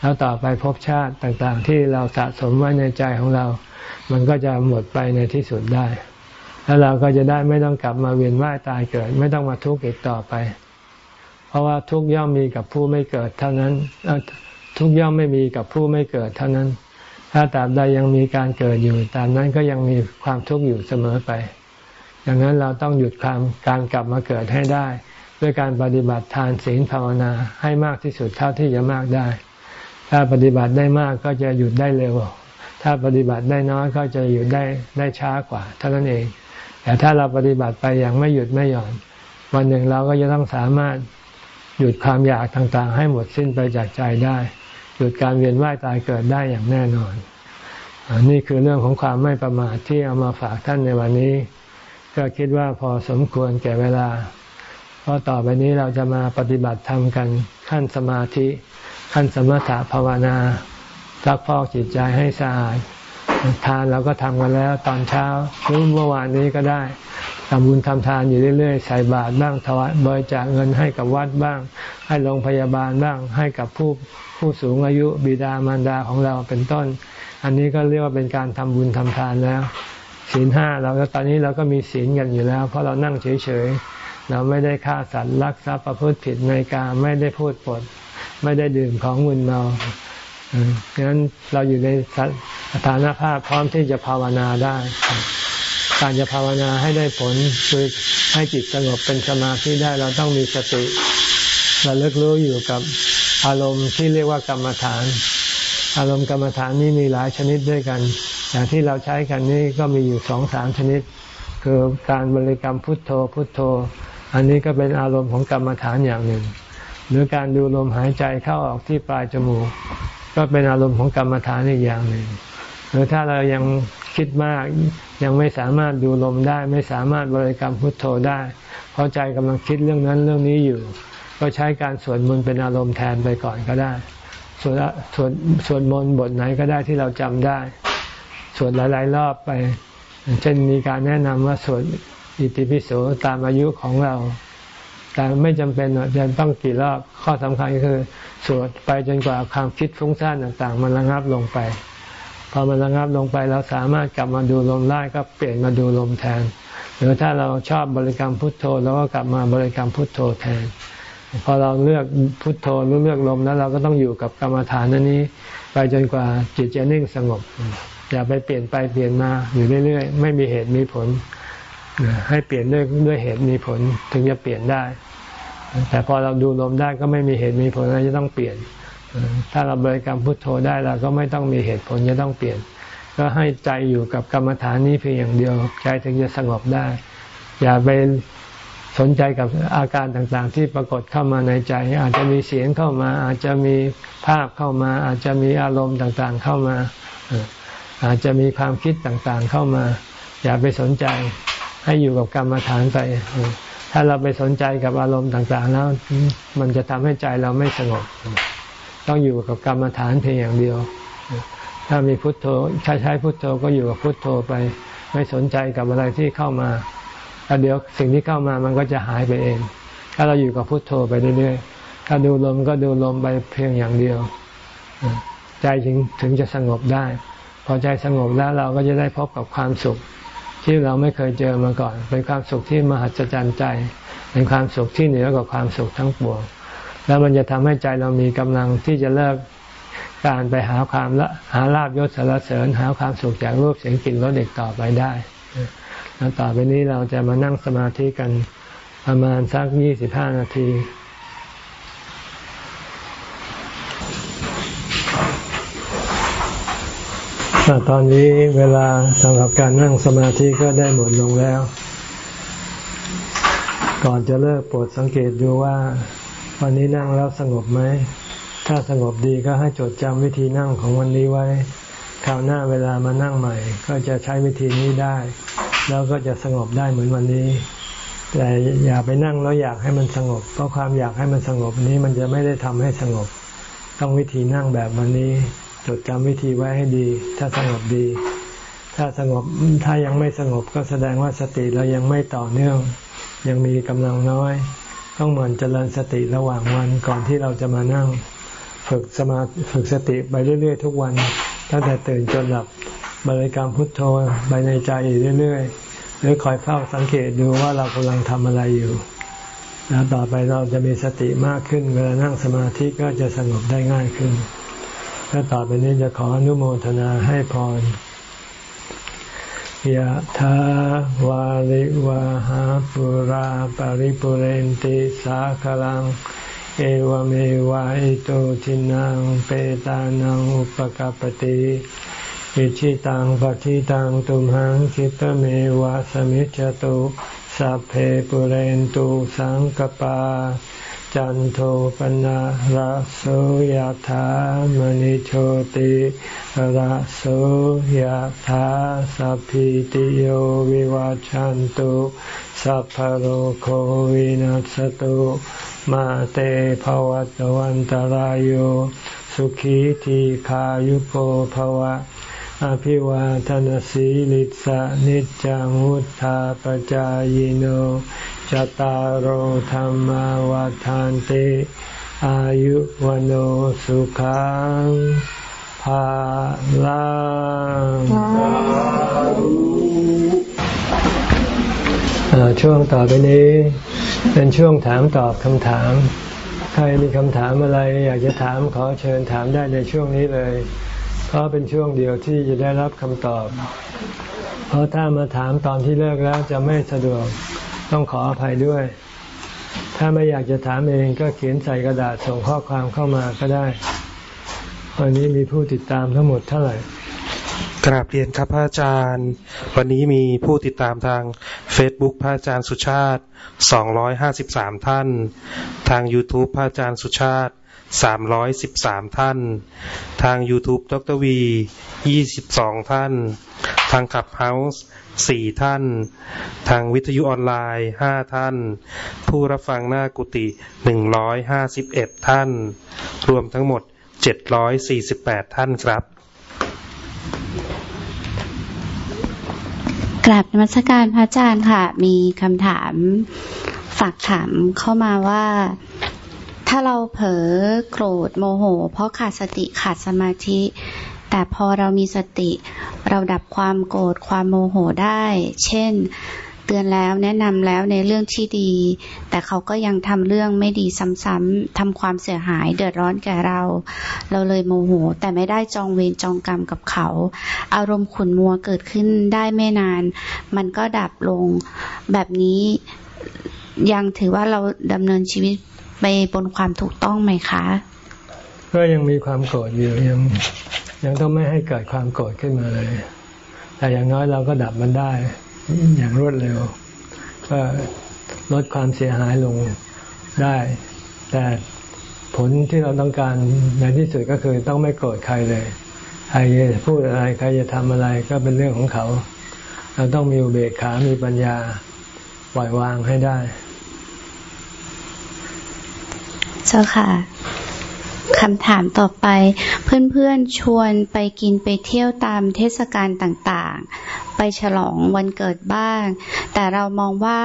แล้วต่อไปภพชาติต่างๆ ที่เราสะสมไว้ในใจของเรา มันก็จะหมดไปในที่สุดได้ แล้วเราก็จะได้ไม่ต้องกลับมาเวียนว่ายตายเกิด ไม่ต้องมาทุกข์อีกต่อไป เพราะว่าทุกย่อมมีกับผู้ไม่เกิดเท่านั้นทุกย่อมไม่มีกับผู้ไม่เกิดเท่านั้น ถ้าตราบใดยังมีการเกิดอยู่ตามนั้นก็ยังมีความทุกข์อยู่เสมอไป ดังนั้นเราต้องหยุดความการกลับมาเกิดให้ได้ ด้วยการปฏิบัติทานศีลภาวนาให้มากที่สุดเท่าที่จะมากได้ ถ้าปฏิบัติได้มากก็จะหยุดได้เร็ว ถ้าปฏิบัติได้น้อยก็จะหยุดได้ได้ช้ากว่าเท่านั้นเอง แต่ถ้าเราปฏิบัติไปอย่างไม่หยุดไม่หย่อน วันหนึ่งเราก็จะต้องสามารถหยุดความอยากต่างๆ ให้หมดสิ้นไปจากใจได้ หยุดการเวียนว่ายตายเกิดได้อย่างแน่นอนอนี่คือเรื่องของความไม่ประมาทที่เอามาฝากท่านในวันนี้ ก็คิดว่าพอสมควรแก่เวลา เพราะต่อไปนี้เราจะมาปฏิบัติธรรมกันขั้นสมาธิ ขั้นสมถะภาวนาซักพอกจิตใจให้สะอาดทานเราก็ทำกันแล้วตอนเช้าหรือเมื่อวานนี้ก็ได้ทำบุญทำทานอยู่เรื่อยๆ ใส่บาตรบ้างถวายบริจาคเงินให้กับวัดบ้าง ให้โรงพยาบาลบ้าง ให้กับผู้ผู้สูงอายุบิดามารดาของเราเป็นต้น อันนี้ก็เรียกว่าเป็นการทำบุญทำทานแล้ว ศีลห้าเราก็ตอนนี้เราก็มีศีลกันอยู่แล้ว เพราะเรานั่งเฉยๆ เราไม่ได้ฆ่าสัตว์ลักทรัพย์ประพฤติผิดในการไม่ได้พูดปด ไม่ได้ดื่มของมึนเมาดังนั้นเราอยู่ในสถานภาพพร้อมที่จะภาวนาได้ การจะภาวนาให้ได้ผลคือให้จิตสงบเป็นสมาธิได้เราต้องมีสติระลึกรู้อยู่กับอารมณ์ที่เรียกว่ากรรมฐาน อารมณ์กรรมฐานนี้มีหลายชนิดด้วยกัน อย่างที่เราใช้กันนี้ก็มีอยู่สองสามชนิด คือการบริกรรมพุทโธพุทโธ อันนี้ก็เป็นอารมณ์ของกรรมฐานอย่างหนึ่ง หรือการดูลมหายใจเข้าออกที่ปลายจมูก ก็เป็นอารมณ์ของกรรมฐานอีกอย่างหนึ่ง หรือถ้าเรายังคิดมากยังไม่สามารถดูลมได้ ไม่สามารถบริกรรมพุทโธได้ เพราะใจกำลังคิดเรื่องนั้นเรื่องนี้อยู่ ก็ใช้การสวดมนต์เป็นอารมณ์แทนไปก่อนก็ได้สวดสวดสวดมนต์บทไหนก็ได้ที่เราจำได้ วดหลาย ๆ รอบไป เช่นมีการแนะนำว่าสวดอิติปิโสตามอายุของเรา แต่ไม่จำเป็นจะต้องกี่รอบข้อสำคัญคือ สวดไปจนกว่าความคิดฟุ้งซ่านต่าง ๆ มันระงับลงไป พอมันระงับลงไปเราสามารถกลับมาดูลมได้ก็เปลี่ยนมาดูลมแทน หรือถ้าเราชอบบริกรรมพุทโธเราก็กลับมาบริกรรมพุทโธแทนพอเราเลือกพุทโธหรือเลือกลมแล้วเราก็ต้องอยู่กับกรรมฐานนั้นนี้ ไปจนกว่าจิตจะนิ่งสงบ อย่าไปเปลี่ยนไปเปลี่ยนมาอยู่เรื่อยๆ ไม่มีเหตุมีผล ให้เปลี่ยนด้วยด้วยเหตุมีผลถึงจะเปลี่ยนได้ แต่พอเราดูลมได้ก็ไม่มีเหตุมีผลเราจะต้องเปลี่ยน ถ้าเราบริกรรมพุทโธได้เราก็ไม่ต้องมีเหตุผลจะต้องเปลี่ยน ก็ให้ใจอยู่กับกรรมฐานนี้เพียงอย่างเดียวใจถึงจะสงบได้ อย่าไปสนใจกับอาการต่างๆ ที่ปรากฏเข้ามาในใจ อาจจะมีเสียงเข้ามา อาจจะมีภาพเข้ามา อาจจะมีอารมณ์ต่างๆเข้ามา อาจจะมีความคิดต่างๆ เข้ามา อย่าไปสนใจให้อยู่กับกรรมฐานไป ถ้าเราไปสนใจกับอารมณ์ต่างๆ แล้ว มันจะทำให้ใจเราไม่สงบ ต้องอยู่กับกรรมฐานเพียงอย่างเดียว ถ้ามีพุทโธใช้ใช้พุทโธก็อยู่กับพุทโธไป ไม่สนใจกับอะไรที่เข้ามาแล้วเดี๋ยวสิ่งที่เข้ามามันก็จะหายไปเอง ถ้าเราอยู่กับพุทโธไปเรื่อยๆ ถ้าดูลมก็ดูลมไปเพียงอย่างเดียว ใจถึงถึงจะสงบได้ อใจสงบแล้วเราก็จะได้พบกับความสุข ที่เราไม่เคยเจอมาก่อน เป็นความสุขที่มหัศจรรย์ใจ เป็นความสุขที่เหนือกว่าความสุขทั้งปวง แล้วมันจะทำให้ใจเรามีกำลังที่จะเลิกการไปหาความละหาลาบยศสารเสริญ หาความสุขจากรูปเสียงกลิ่นรสเด็กต่อไปได้ แล้วต่อไปนี้เราจะมานั่งสมาธิกันประมาณสักยี่สิบห้านาที ตอนนี้เวลาสำหรับการนั่งสมาธิก็ได้หมดลงแล้ว ก่อนจะเลิกโปรดสังเกตดูว่า วันนี้นั่งแล้วสงบไหม ถ้าสงบดีก็ให้จดจำวิธีนั่งของวันนี้ไว้คราวหน้าเวลามานั่งใหม่ ก็จะใช้วิธีนี้ได้ แล้วก็จะสงบได้เหมือนวันนี้ แต่อย่าไปนั่งแล้วอยากให้มันสงบ เพราะความอยากให้มันสงบนี้มันจะไม่ได้ทำให้สงบ ต้องวิธีนั่งแบบวันนี้ จดจำวิธีไว้ให้ดี ถ้าสงบดี ถ้าสงบถ้ายังไม่สงบก็แสดงว่าสติเรายังไม่ต่อเนื่อง ยังมีกำลังน้อย ต้องเหมือนเจริญสติระหว่างวันก่อนที่เราจะมานั่ง ฝึกสมาฝึกสติไปเรื่อย ๆ ทุกวันตั้งแต่ตื่นจนหลับบริกรรมพุทโธไปในใจอยู่เรื่อยๆหรือคอยเฝ้าสังเกตดูว่าเรากำลังทำอะไรอยู่แล้วต่อไปเราจะมีสติมากขึ้น เวลานั่งสมาธิก็จะสงบได้ง่ายขึ้น แล้วต่อไปนี้จะขออนุโมทนาให้พรยะถาวาลิวาหาปุราปาริปุเรนติสาคลัง เอวเมวะอิโตทินังเปตานังอุปกปติอิชิตังปฏิตังตุมหังคิตเมวะสมิจจตุสัพเพปุเรนตุสังกปา จันโทปนะระโสยธามณิโชติระโสยธาสัพพิติโยวิวาจันตุสัพพโรโควินัสตุมาเตภวัตวันตารโยสุขีทีขายุโกภวะ อภิวาทนสีลิสะนิจังวุธาปจายโนจตารโหธรรมวาทานติอายุวโนสุขังภาลังช่วงต่อไปนี้ เป็นช่วงถามตอบคำถาม ใครมีคำถามอะไรอยากจะถามขอเชิญถามได้ในช่วงนี้เลย เพราะเป็นช่วงเดียวที่จะได้รับคำตอบ เพราะถ้ามาถามตอนที่เลิกแล้วจะไม่สะดวกต้องขออภัยด้วย ถ้าไม่อยากจะถามเองก็เขียนใส่กระดาษส่งข้อความเข้ามาก็ได้ วันนี้มีผู้ติดตามทั้งหมดเท่าไหร่กราบเรียนครับพระอาจารย์ วันนี้มีผู้ติดตามทาง Facebook พระอาจารย์สุชาติ 253 ท่าน ทาง YouTube พระอาจารย์สุชาติ สามร้อยสิบสามท่าน ทาง YouTube ดรวียี่สิบสองท่าน ทางขับเฮาส์สี่ท่าน ทางวิทยุออนไลน์ห้าท่าน ผู้รับฟังหน้ากุฏิหนึ่งร้อยห้าสิบเอ็ดท่าน รวมทั้งหมดเจ็ดร้อยสี่สิบแปดท่านครับ กราบนมัสการพระอาจารย์ค่ะ มีคำถามฝากถามเข้ามาว่า ถ้าเราเผลอโกรธโมโห เพราะขาดสติขาดสมาธิ แต่พอเรามีสติ เราดับความโกรธความโมโหได้ เช่น เตือนแล้วแนะนำแล้วในเรื่องที่ดี แต่เขาก็ยังทำเรื่องไม่ดีซ้ำๆทำความเสียหายเดือดร้อนแก่เรา เราเลยโมโห แต่ไม่ได้จองเวรจองกรรมกับเขา อารมณ์ขุนมัวเกิดขึ้นได้ไม่นาน มันก็ดับลงแบบนี้ยังถือว่าเราดำเนินชีวิต ไปบนความถูกต้องไหมคะ ก็ยังมีความโกรธอยู่ยังยังต้องไม่ให้เกิดความโกรธขึ้นมาเลย แต่อย่างน้อยเราก็ดับมันได้อย่างรวดเร็ว ก็ลดความเสียหายลงได้ แต่ผลที่เราต้องการในที่สุดก็คือต้องไม่โกรธใครเลย ใครจะพูดอะไร ใครจะทำอะไรก็เป็นเรื่องของเขา เราต้องมีอุเบกขา มีปัญญาปล่อยวางให้ได้ เจ้าค่ะคำถามต่อไป เพื่อนๆชวนไปกินไปเที่ยวตามเทศกาลต่างๆ ไปฉลองวันเกิดบ้าง แต่เรามองว่า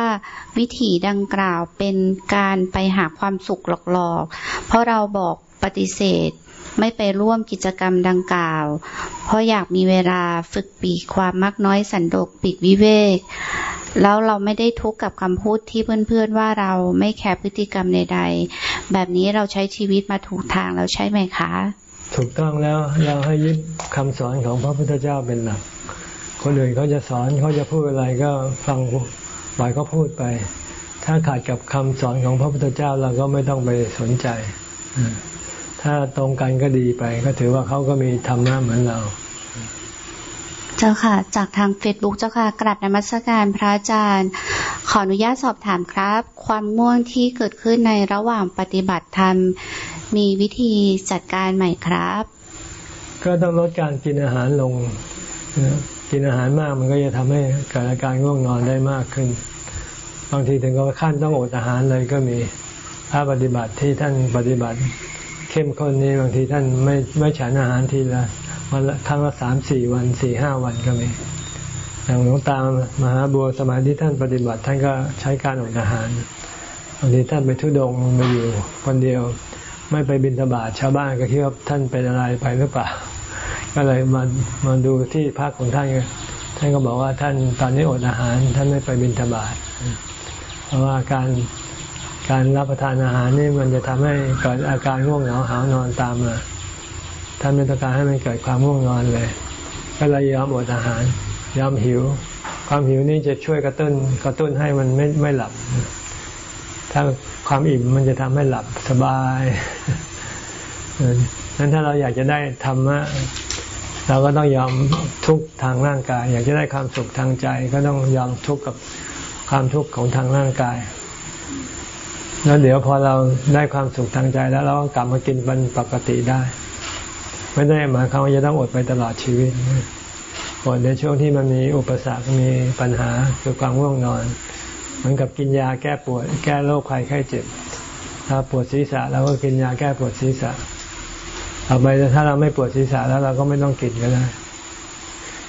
วิถีดังกล่าวเป็นการไปหาความสุขหลอกๆ เพราะเราบอกปฏิเสธไม่ไปร่วมกิจกรรมดังกล่าว เพราะอยากมีเวลาฝึกปีความมักน้อยสันโดษปีกวิเวก แล้วเราไม่ได้ทุกข์กับคำพูดที่เพื่อนๆว่าเราไม่แคร์พฤติกรรมใดๆ แบบนี้เราใช้ชีวิตมาถูกทางแล้วใช่ไหมคะ ถูกต้องแล้วเราให้ยึดคำสอนของพระพุทธเจ้าเป็นหลัก คนอื่นเขาจะสอนเขาจะพูดอะไรก็ฟังปล่อยเขาพูดไป ถ้าขาดกับคำสอนของพระพุทธเจ้าเราก็ไม่ต้องไปสนใจถ้าตรงกันก็ดีไป ก็ถือว่าเขาก็มีธรรมะเหมือนเรา เจ้าค่ะ จากทางเฟซบุ๊กเจ้าค่ะ กราบนมัสการพระอาจารย์ ขออนุญาตสอบถามครับ ความง่วงที่เกิดขึ้นในระหว่างปฏิบัติธรรม มีวิธีจัดการใหม่ครับ ก็ต้องลดการกินอาหารลง กินอาหารมากมันก็จะทำให้เกิดอาการง่วงนอนได้มากขึ้น บางทีถึงกับขั้นต้องอดอาหารเลยก็มีพระปฏิบัติที่ท่านปฏิบัติ เข้มข้นนี้บางทีท่านไม่ไม่ฉันอาหารทีละ วันละครั้งละสามสี่วันสี่ห้าวันก็มีอย่างหลวงตามมหาบัวสมัยที่ท่านปฏิบัติ ท่านก็ใช้การอดอาหารบางทีท่านไปทุดงมาอยู่คนเดียว ไม่ไปบิณฑบาตชาวบ้านก็คิดว่าท่านเป็นอะไรไปหรือเปล่า ก็เลยมามาดูที่พักของท่านท่านก็บอกว่าท่านตอนนี้อดอาหาร ท่านไม่ไปบิณฑบาตเพราะว่าการการรับประทานอาหารนี่มันจะทำให้เกิดอาการง่วงเหงาหานอนตามมา ท่านไม่ต้องการให้มันเกิดความง่วงนอนเลย ก็เลยยอมอดอาหาร ยอมหิว ความหิวนี่จะช่วยกระตุ้นกระตุ้นให้มันไม่ไม่หลับ ถ้าความอิ่มมันจะทำให้หลับสบายนั้นถ้าเราอยากจะได้ธรรมะเราก็ต้องยอมทุกข์ทางร่างกาย อยากจะได้ความสุขทางใจ ก็ต้องยอมทุกข์กับความทุกข์ของทางร่างกายแล้วเดี๋ยวพอเราได้ความสุขทางใจแล้วเราก็กลับมากินเป็นปกติได้ ไม่ได้หมายความว่าจะต้องอดไปตลอดชีวิตอดในช่วงที่มันมีอุปสรรคมีปัญหาคือความง่วงนอน เหมือนกับกินยาแก้ปวด แก้โรคไข้ไข้เจ็บ ถ้าปวดศีรษะเราก็กินยาแก้ปวดศีรษะต่อไปถ้าเราไม่ปวดศีรษะแล้วเราก็ไม่ต้องกินก็ได้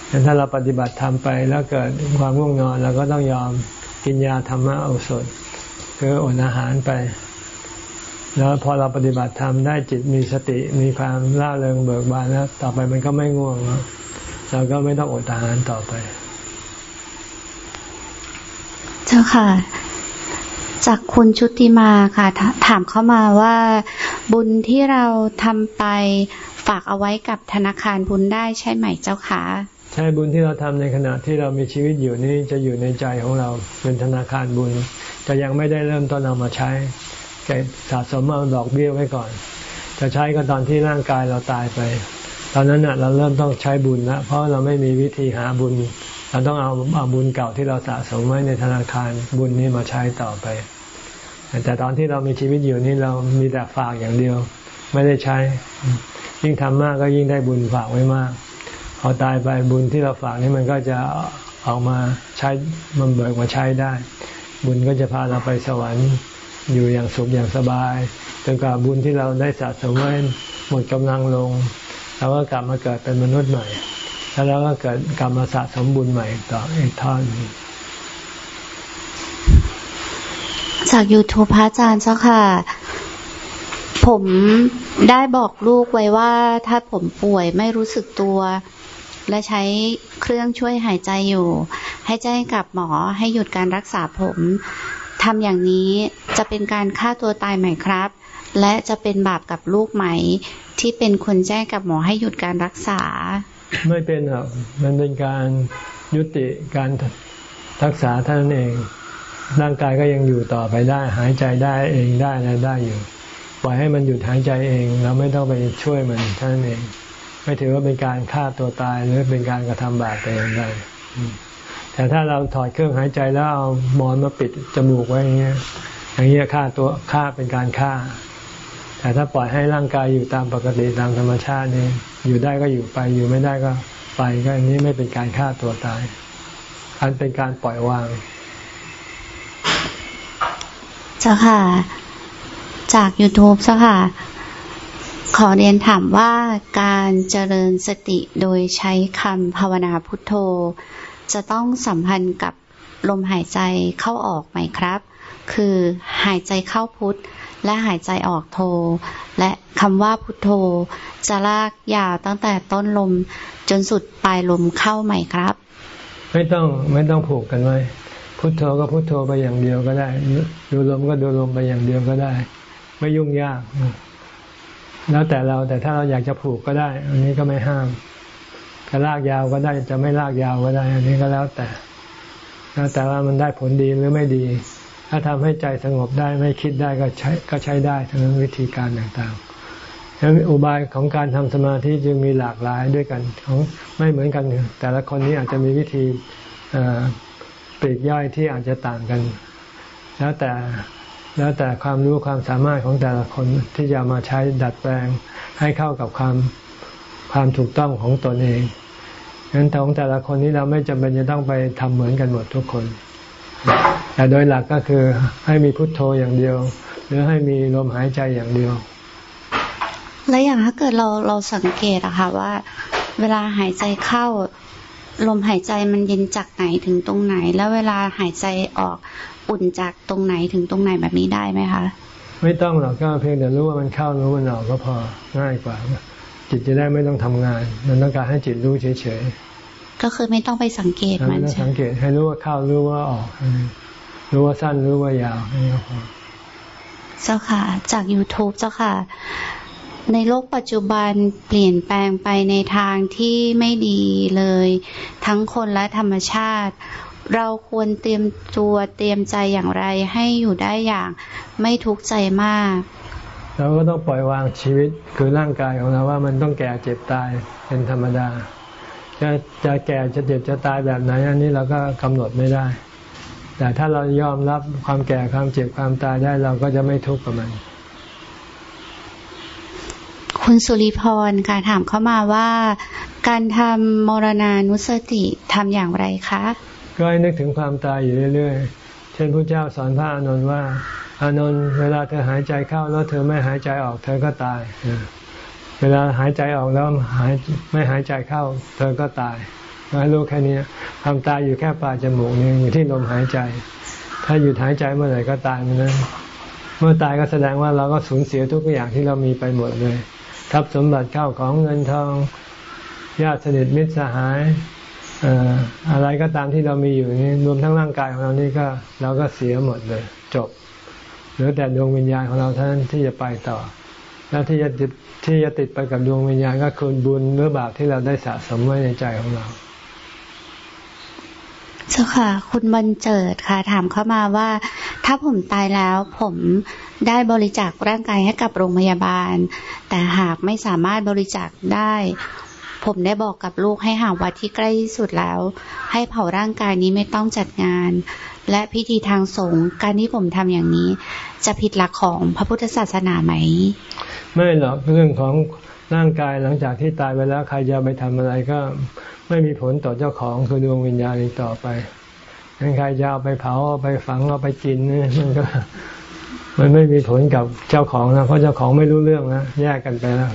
แต่ถ้าเราปฏิบัติทำไปแล้วเกิดความง่วงนอนเราก็ต้องยอมกินยาธรรมะโอสถ คืออดอาหารไป แล้วพอเราปฏิบัติทำได้จิตมีสติมีความร่าเริงเบิกบานแล้วต่อไปมันก็ไม่ง่วงแล้วเราก็ไม่ต้องอดอาหารต่อไป เจ้าค่ะ จากคุณชุติมาค่ะ ถามเข้ามาว่าบุญที่เราทำไปฝากเอาไว้กับธนาคารบุญได้ใช่ไหมเจ้าคะใช่บุญที่เราทำในขณะที่เรามีชีวิตอยู่นี้จะอยู่ในใจของเราเป็นธนาคารบุญจะยังไม่ได้เริ่มต้นเอามาใช้ แกสะสมเอาดอกเบี้ยไว้ก่อน จะใช้ก็ตอนที่ร่างกายเราตายไป ตอนนั้นเน่ะเราเริ่มต้องใช้บุญแล้วเพราะเราไม่มีวิธีหาบุญ เราต้องเอาเอาบุญเก่าที่เราสะสมไว้ในธนาคารบุญนี้มาใช้ต่อไป แต่ตอนที่เรามีชีวิตอยู่นี่เรามีแต่ฝากอย่างเดียว ไม่ได้ใช้ ยิ่งทำมากก็ยิ่งได้บุญฝากไว้มากพอตายไปบุญที่เราฝากนี่มันก็จะออกมาใช้มันเบิกมาใช้ได้ บุญก็จะพาเราไปสวรรค์ อยู่อย่างสุขอย่างสบายจนกว่าบุญที่เราได้สะสมไว้หมดกำลังลงเราก็กลับมาเกิดเป็นมนุษย์ใหม่ แล้วเราก็เกิดกรรมาสะสมบุญใหม่ต่ออีกท่อนจากยูทูปพระอาจารย์เจ้าค่ะ ผมได้บอกลูกไว้ว่าถ้าผมป่วยไม่รู้สึกตัวและใช้เครื่องช่วยหายใจอยู่ ให้แจ้งกับหมอให้หยุดการรักษาผม ทำอย่างนี้จะเป็นการฆ่าตัวตายไหมครับ และจะเป็นบาปกับลูกไหม ที่เป็นคนแจ้งกับหมอให้หยุดการรักษา ไม่เป็นครับมันเป็นการยุติการรักษาท่านเอง ร่างกายก็ยังอยู่ต่อไปได้ หายใจได้เองได้อะไรได้อยู่ปล่อยให้มันหยุดหายใจเองเราไม่ต้องไปช่วยมันท่านเอง ไม่ถือว่าเป็นการฆ่าตัวตายหรือเป็นการกระทำบาปแต่อย่างใด แต่ถ้าเราถอดเครื่องหายใจแล้วเอาหมอนมาปิดจมูกไว้อย่างเงี้ยอย่างเงี้ยฆ่าตัวฆ่าเป็นการฆ่า แต่ถ้าปล่อยให้ร่างกายอยู่ตามปกติตามธรรมชาตินี่อยู่ได้ก็อยู่ไปอยู่ไม่ได้ก็ไปก็อันนี้ไม่เป็นการฆ่าตัวตาย อันเป็นการปล่อยวาง เจ้าค่ะ จาก YouTube เจ้าค่ะ ขอเรียนถามว่าการเจริญสติโดยใช้คำภาวนาพุทโธ จะต้องสัมพันธ์กับลมหายใจเข้าออกไหมครับ คือหายใจเข้าพุทและหายใจออกโท และคำว่าพุทโธจะลากยาวตั้งแต่ต้นลมจนสุดปลายลมเข้าใหม่ครับ ไม่ต้องไม่ต้องผูกกันไว้ พุทโธก็พุทโธไปอย่างเดียวก็ได้ ดูลมก็ดูลมไปอย่างเดียวก็ได้ ไม่ยุ่งยาก แล้วแต่เราแต่ถ้าเราอยากจะผูกก็ได้ อันนี้ก็ไม่ห้าม จะลากยาวก็ได้จะไม่ลากยาวก็ได้ อันนี้ก็แล้วแต่แล้วแต่ว่ามันได้ผลดีหรือไม่ดี ถ้าทำให้ใจสงบได้ไม่คิดได้ก็ใช้ก็ใช้ได้ทั้งนั้นวิธีการต่างๆดังนั้นอุบายของการทำสมาธิจึงมีหลากหลายด้วยกันของไม่เหมือนกัน แต่ละคนนี้อาจจะมีวิธีปลีกย่อยที่อาจจะต่างกัน แล้วแต่แล้วแต่ความรู้ความสามารถของแต่ละคนที่จะมาใช้ดัดแปลงให้เข้ากับความ ความถูกต้องของตนเองงั้นของแต่ละคนนี้เราไม่จำเป็นจะต้องไปทำเหมือนกันหมดทุกคน แต่โดยหลักก็คือให้มีพุทโธอย่างเดียว หรือให้มีลมหายใจอย่างเดียว และอย่างถ้าเกิดเราเราสังเกตอะค่ะว่า เวลาหายใจเข้าลมหายใจมันเย็นจากไหนถึงตรงไหน แล้วเวลาหายใจออกอุ่นจากตรงไหนถึงตรงไหนแบบนี้ได้ไหมคะ ไม่ต้องหรอกก็เพียงแต่รู้ว่ามันเข้ารู้มันออกก็พอง่ายกว่า จิตจะได้ไม่ต้องทำงาน มันต้องการให้จิตรู้เฉยๆ ก็คือไม่ต้องไปสังเกตมันใช่สังเกตให้รู้ว่าเข้ารู้ว่าออก รู้ว่าสั้นรู้ว่ายาวนี่ก็พอเจ้าค่ะ จาก YouTube เจ้าค่ะ ในโลกปัจจุบันเปลี่ยนแปลงไปในทางที่ไม่ดีเลย ทั้งคนและธรรมชาติ เราควรเตรียมตัวเตรียมใจอย่างไรให้อยู่ได้อย่างไม่ทุกข์ใจมาก เราก็ต้องปล่อยวางชีวิตคือร่างกายของเราว่ามันต้องแก่เจ็บตายเป็นธรรมดา จะจะแก่จะเจ็บจะตายแบบไหนอันนี้เราก็กำหนดไม่ได้ แต่ถ้าเรายอมรับความแก่ความเจ็บความตายได้เราก็จะไม่ทุกข์กับมัน คุณสุริพรค่ะถามเข้ามาว่า การทำมรณานุสติทำอย่างไรคะ ก็ให้นึกถึงความตายอยู่เรื่อยๆ เช่นพระเจ้าสอนพระอานนท์ว่า อานนท์เวลาเธอหายใจเข้าแล้วเธอไม่หายใจออก เธอก็ตาย เวลาหายใจออกแล้วหายไม่หายใจเข้า เธอก็ตายให้รู้แค่นี้ความตายอยู่แค่ปลายจมูกนี่อยู่ที่ลมหายใจ ถ้าหยุดหายใจเมื่อไหร่ก็ตายมันนั้นเมื่อตายก็แสดงว่าเราก็สูญเสียทุกอย่างที่เรามีไปหมดเลยทรัพย์สมบัติเข้าของเงินทองญาติสนิทมิตรสหายอะไรก็ตามที่เรามีอยู่นี้รวมทั้งร่างกายของเรานี่ก็เราก็เสียหมดเลย จบ เหลือแต่ดวงวิญญาณของเราเท่านั้นที่จะไปต่อ แล้วที่จะติดที่จะติดไปกับดวงวิญญาณก็คือบุญหรือบาปที่เราได้สะสมไว้ในใจของเราเจ้าค่ะ คุณบรรเจิดค่ะ ถามเข้ามาว่า ถ้าผมตายแล้ว ผมได้บริจาคร่างกายให้กับโรงพยาบาล แต่หากไม่สามารถบริจาคได้ ผมได้บอกกับลูกให้หาวัดที่ใกล้ที่สุดแล้ว ให้เผาร่างกายนี้ไม่ต้องจัดงาน และพิธีทางสงฆ์การที่ผมทำอย่างนี้ จะผิดหลักของพระพุทธศาสนาไหม ไม่หรอกเรื่องของร่างกายหลังจากที่ตายไปแล้วใครจะไปทำอะไรก็ไม่มีผลต่อเจ้าของคือดวงวิญญาณอีกต่อไปงั้นใครจะเอาไปเผาเอาไปฝังเอาไปกินนี่มันก็ มันไม่มีผลกับเจ้าของนะเพราะเจ้าของไม่รู้เรื่องนะแยกกันไปแล้ว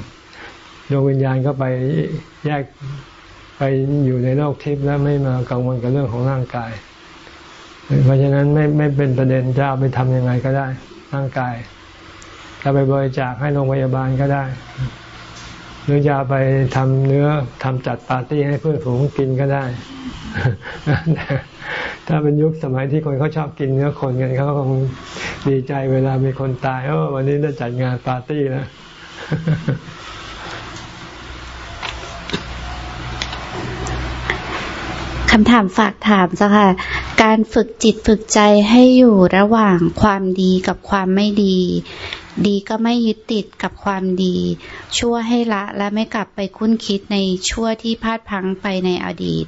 ดวงวิญญาณก็ไปแยกไปอยู่ในโลกทิพย์แล้วไม่มากังวลกับเรื่องของร่างกาย เพราะฉะนั้นไม่ไม่เป็นประเด็นจะเอาไปทำยังไงก็ได้ร่างกายจะไปบริจาคให้โรงพยาบาลก็ได้ หรือจะไปทำเนื้อทำจัดปาร์ตี้ให้เพื่อนฝูงกินก็ได้ ถ้าเป็นยุคสมัยที่คนเขาชอบกินเนื้อคนกันเขาคงดีใจเวลามีคนตายโอ้วันนี้ได้จัดงานปาร์ตี้แล้วำถามฝากถามจ้ะค่ะ การฝึกจิตฝึกใจให้อยู่ระหว่างความดีกับความไม่ดี ดีก็ไม่ยึดติดกับความดี ชั่วให้ละและไม่กลับไปคุ้นคิดในชั่วที่พลาดพังไปในอดีต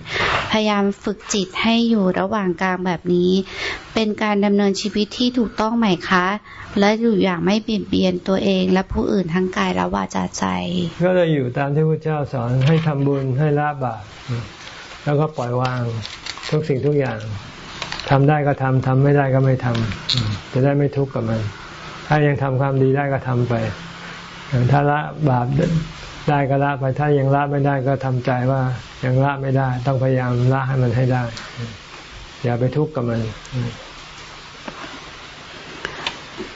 พยายามฝึกจิตให้อยู่ระหว่างกลางแบบนี้ เป็นการดำเนินชีวิตที่ถูกต้องไหมคะ และอยู่อย่างไม่เบียดเบียนตัวเองและผู้อื่นทั้งกายและวาจาใจ ก็เลยอยู่ตามที่พระเจ้าสอนให้ทำบุญให้ละบาป แล้วก็ปล่อยวางทุกสิ่งทุกอย่างทำได้ก็ทำทำไม่ได้ก็ไม่ทำจะได้ไม่ทุกข์กับมัน ถ้ายังทำความดีได้ก็ทำไปถ้าละบาปได้ก็ละไปถ้ายังละไม่ได้ก็ทำใจว่ายังละไม่ได้ ต้องพยายามละให้มันให้ได้ อย่าไปทุกข์กับมัน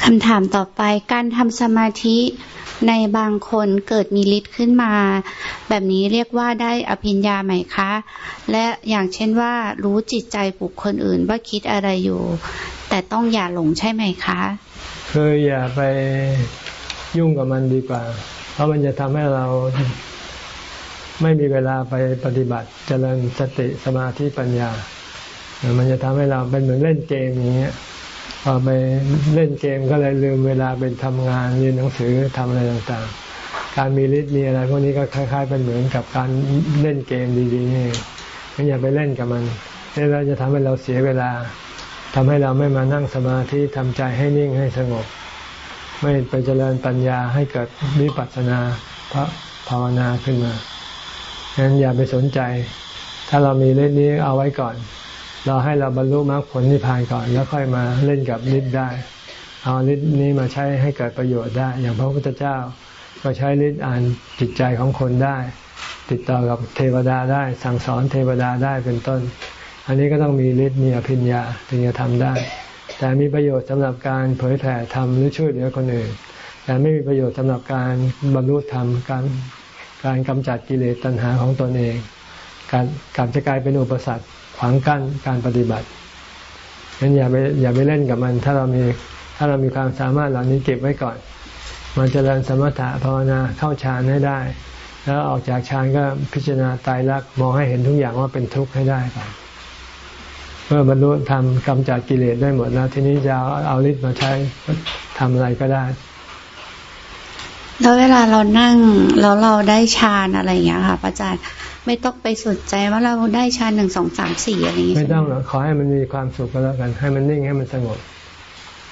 คำถามต่อไปการทำสมาธิในบางคนเกิดมีฤทธิ์ขึ้นมา แบบนี้เรียกว่าได้อภิญญาไหมคะ และอย่างเช่นว่ารู้จิตใจบุคคลอื่นว่าคิดอะไรอยู่ แต่ต้องอย่าหลงใช่ไหมคะคืออย่าไปยุ่งกับมันดีกว่า เพราะมันจะทำให้เราไม่มีเวลาไปปฏิบัติเจริญสติสมาธิปัญญา มันจะทำให้เราเป็นเหมือนเล่นเกมอย่างเงี้ย พอไปเล่นเกมก็เลยลืมเวลาเป็นทำงานเรียนหนังสือทำอะไรต่างๆ การมีฤทธิ์มีอะไรพวกนี้ก็คล้ายๆเป็นเหมือนกับการเล่นเกมดีๆนี่ไม่อย่าไปเล่นกับมันนี่เราจะทำให้เราเสียเวลาทำให้เราไม่มานั่งสมาธิทำใจให้นิ่งให้สงบ ไม่ไปเจริญปัญญาให้เกิดวิปัสสนาพระภาวนาขึ้นมาฉะนั้นอย่าไปสนใจ ถ้าเรามีฤทธิ์นี้เอาไว้ก่อน เราให้เราบรรลุมรรคผลนิพพานก่อน แล้วค่อยมาเล่นกับฤทธิ์ได้ เอาฤทธิ์นี้มาใช้ให้เกิดประโยชน์ได้ อย่างพระพุทธเจ้าก็ใช้ฤทธิ์อ่านจิตใจของคนได้ ติดต่อกับเทวดาได้ สั่งสอนเทวดาได้เป็นต้น อันนี้ก็ต้องมีฤทธิ์มีอภิญญาถึงจะทำได้ แต่มีประโยชน์สำหรับการเผยแผ่ธรรมหรือช่วยเหลือคนอื่น แต่ไม่มีประโยชน์สำหรับการบรรลุธรรมการการกำจัดกิเลสตัณหาของตนเอง การกลับจะกลายเป็นอุปสรรค ขวางกั้นการปฏิบัติงั้นอย่าไปอย่าไปเล่นกับมัน ถ้าเรามีถ้าเรามีความสามารถเหล่านี้เก็บไว้ก่อน มันจเจริญสมถะภาวนาเข้าฌานให้ได้ แล้วออกจากฌานก็พิจารณาตายรักมองให้เห็นทุกอย่างว่าเป็นทุกข์ให้ได้ก่อนเมื่อบรรลุทำกำจัดกิเลสได้หมดแล้ว ทีนี้จะเอาฤทธิ์มาใช้ทำอะไรก็ได้ แล้วเวลาเรานั่งแล้วเราได้ฌานอะไรอย่างเงี้ยค่ะพระอาจารย์ ไม่ต้องไปสนใจว่าเราได้ฌานหนึ่งสองสามสี่อะไรอย่างเงี้ยไม่ต้องหรอกขอให้มันมีความสุขก็แล้วกัน ให้มันนิ่งให้มันสงบ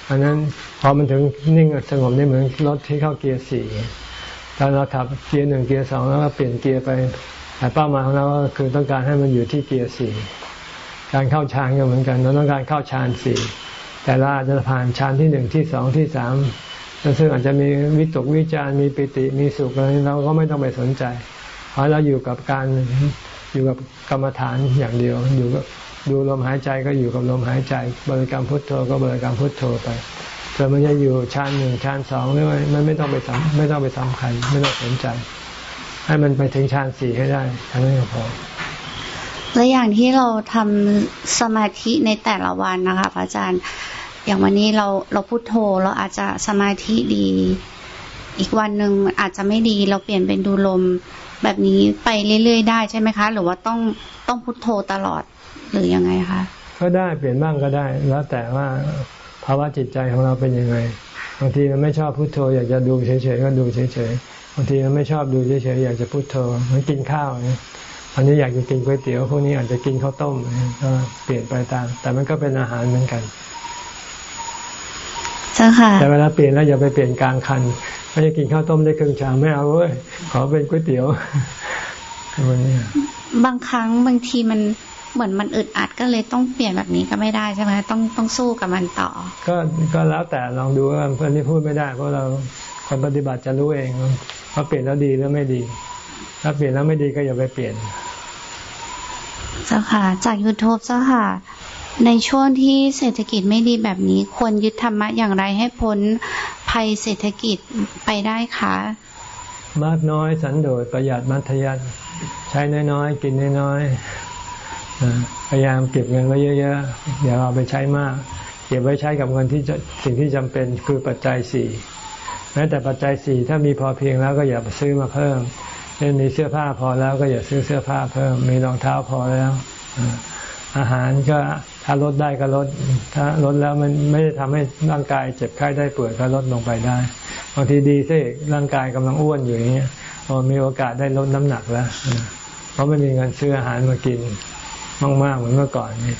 อันนั้นพอมันถึงนิ่งสงบนี่เหมือนรถที่เข้าเกียร์สี่ตอนเราขับเกียร์หนึ่งเกียร์สองแล้วก็เปลี่ยนเกียร์ไปแต่เป้าหมายของเราก็คือต้องการให้มันอยู่ที่เกียร์สี่การเข้าฌานก็เหมือนกันเราต้องการเข้าฌานสี่แต่เราอาจจะผ่านฌานที่หนึ่งที่สองที่สามซึ่งอาจจะมีวิตกวิจารมีปิติมีสุขอะไรเราก็ไม่ต้องไปสนใจ เพราะเราอยู่กับการอยู่กับกรรมฐานอย่างเดียวอยู่กับดูลมหายใจก็อยู่กับลมหายใจ บริกรรมพุทโธก็บริกรรมพุทโธไปแต่มันจะอยู่ชั้นหนึ่งชั้นสองหรือไม่มันไม่ต้องไปสำไม่ต้องไปสำคัญไม่ต้องสนใจ ให้มันไปถึงชั้นสี่ให้ได้ทั้งนั้นก็พอแล้วอย่างที่เราทำสมาธิในแต่ละวันนะคะพระอาจารย์อย่างวันนี้เราเราพุโทโธเราอาจจะสมาธิดี อีกวันหนึ่งอาจจะไม่ดี เราเปลี่ยนเป็นดูลม แบบนี้ไปเรื่อยๆได้ใช่ไหมคะ หรือว่าต้องต้องพุโทโธตลอดหรือยังไงคะก็ได้เปลี่ยนบ้างก็ได้ แล้วแต่ว่าภาวะจิตใจของเราเป็นยังไงบางทีมันไม่ชอบพุโทโธอยากจะดูเฉยๆก็ดูเฉยๆบางทีมันไม่ชอบดูเฉยๆอยากจะพุโทโธมันกินข้าวอันนี้อยากจะกินก๋วยเตี๋ยวพวกนี้อาจจะกินข้าวต้มก็เปลี่ยนไปตาม แต่มันก็เป็นอาหารเหมือนกันจ้าค่ะแต่เวลาเปลี่ยนแล้วอย่าไปเปลี่ยนกลางคัน ไม่ได้กินข้าวต้มได้ครึ่งชามไม่เอาเว้ยขอเป็นก๋วยเตี๋ยววันนี้บางครั้งบางทีมันเหมือนมันอึดอัดก็เลยต้องเปลี่ยนแบบนี้ก็ไม่ได้ใช่ไหมต้องต้องสู้กับมันต่อ ก็ก็แล้วแต่ลองดูว่าเพื่อนที่พูดไม่ได้เพราะเราคนปฏิบัติจะรู้เองว่าเปลี่ยนแล้วดีหรือไม่ดี ถ้าเปลี่ยนแล้วไม่ดีก็อย่าไปเปลี่ยนเจ้าค่ะ จากยูทูบเจ้าค่ะ ในช่วงที่เศรษฐกิจไม่ดีแบบนี้ ควรยึดธรรมะอย่างไรให้พ้นภัยเศรษฐกิจไปได้คะมากน้อยสันโดษประหยัดมัธยัติใช้น้อยๆ กินน้อยๆพยายามเก็บเงินไว้เยอะๆอย่าเอาไปใช้มาก เก็บไว้ใช้กับเงินที่สิ่งที่จำเป็นคือปัจจัยสี่แม้แต่ปัจจัยสี่ถ้ามีพอเพียงแล้วก็อย่าไปซื้อมาเพิ่มเช่นมีเสื้อผ้าพอแล้วก็อย่าซื้อเสื้อผ้าเพิ่ม มีรองเท้าพอแล้ว อาหารก็ถ้าลดได้ก็ลด ถ้าลดแล้วมันไม่ได้ทำให้ร่างกายเจ็บไข้ได้ป่วยก็ลดลงไปได้บางทีดีซิร่างกายกำลังอ้วนอยู่อย่างเงี้ยพอมีโอกาสได้ลดน้ำหนักแล้วเพราะไม่มีเงินซื้ออาหารมากินมากๆเหมือนเมื่อก่อนนี่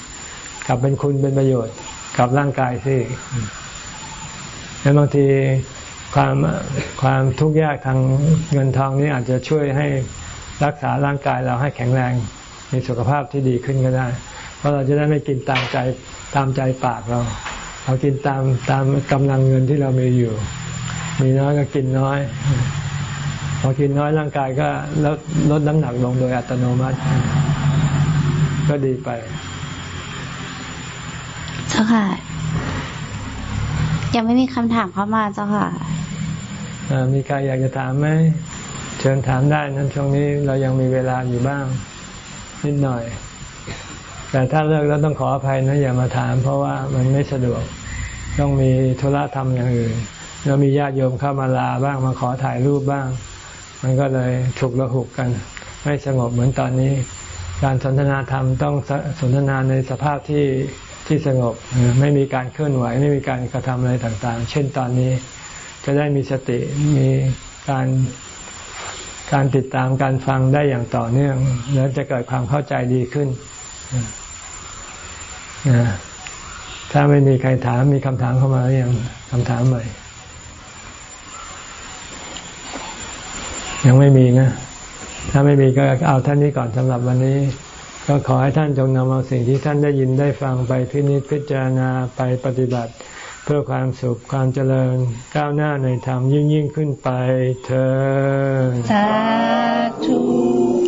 กลับเป็นคุณเป็นประโยชน์กับร่างกายซิแล้วบางทีความความทุกข์ยากทางเงินทองนี้อาจจะช่วยให้รักษาร่างกายเราให้แข็งแรง มีสุขภาพที่ดีขึ้นก็ได้ ราะเราจะได้ไม่กินตามใจตามใจปากเรา เรากินตามตามกำลังเงินที่เรามีอยู่ มีน้อยก็กินน้อยพอกินน้อยร่างกายก็ลดลดน้ำหนักลงโดยอัตโนมัติ ก็ดีไปเจ้าค่ะ ยังไม่มีคำถามเข้ามาเจ้าค่ะมีใครอยากจะถามไหมเชิญถามได้นั้นช่วงนี้เรายังมีเวลาอยู่บ้าง นิดหน่อย แต่ถ้าเลิกแล้วต้องขออภัยนะอย่ามาถาม เพราะว่ามันไม่สะดวกต้องมีธุระทำอย่างอื่นแล้วมีญาติโยมเข้ามาลาบ้างมาขอถ่ายรูปบ้าง มันก็เลยฉุกระหุกกัน ไม่สงบเหมือนตอนนี้ การสนทนาธรรมต้องสนทนาในสภาพที่ที่สงบไม่มีการเคลื่อนไหว ไม่มีการกระทำอะไรต่างๆ เช่นตอนนี้จะได้มีสติมีการการติดตามการฟังได้อย่างต่อเนื่อง แล้วจะเกิดความเข้าใจดีขึ้น ถ้าไม่มีใครถามมีคำถามเข้ามาหรือยังคำถามใหม่ ยังไม่มีนะ ถ้าไม่มีก็เอาท่านนี้ก่อนสำหรับวันนี้ ก็ขอให้ท่านจงนำเอาสิ่งที่ท่านได้ยินได้ฟังไปพินิจพิจารณาไปปฏิบัติ เพื่อความสุขความเจริญ ก้าวหน้าในธรรมยิ่งยิ่งขึ้นไปเธอสาธุ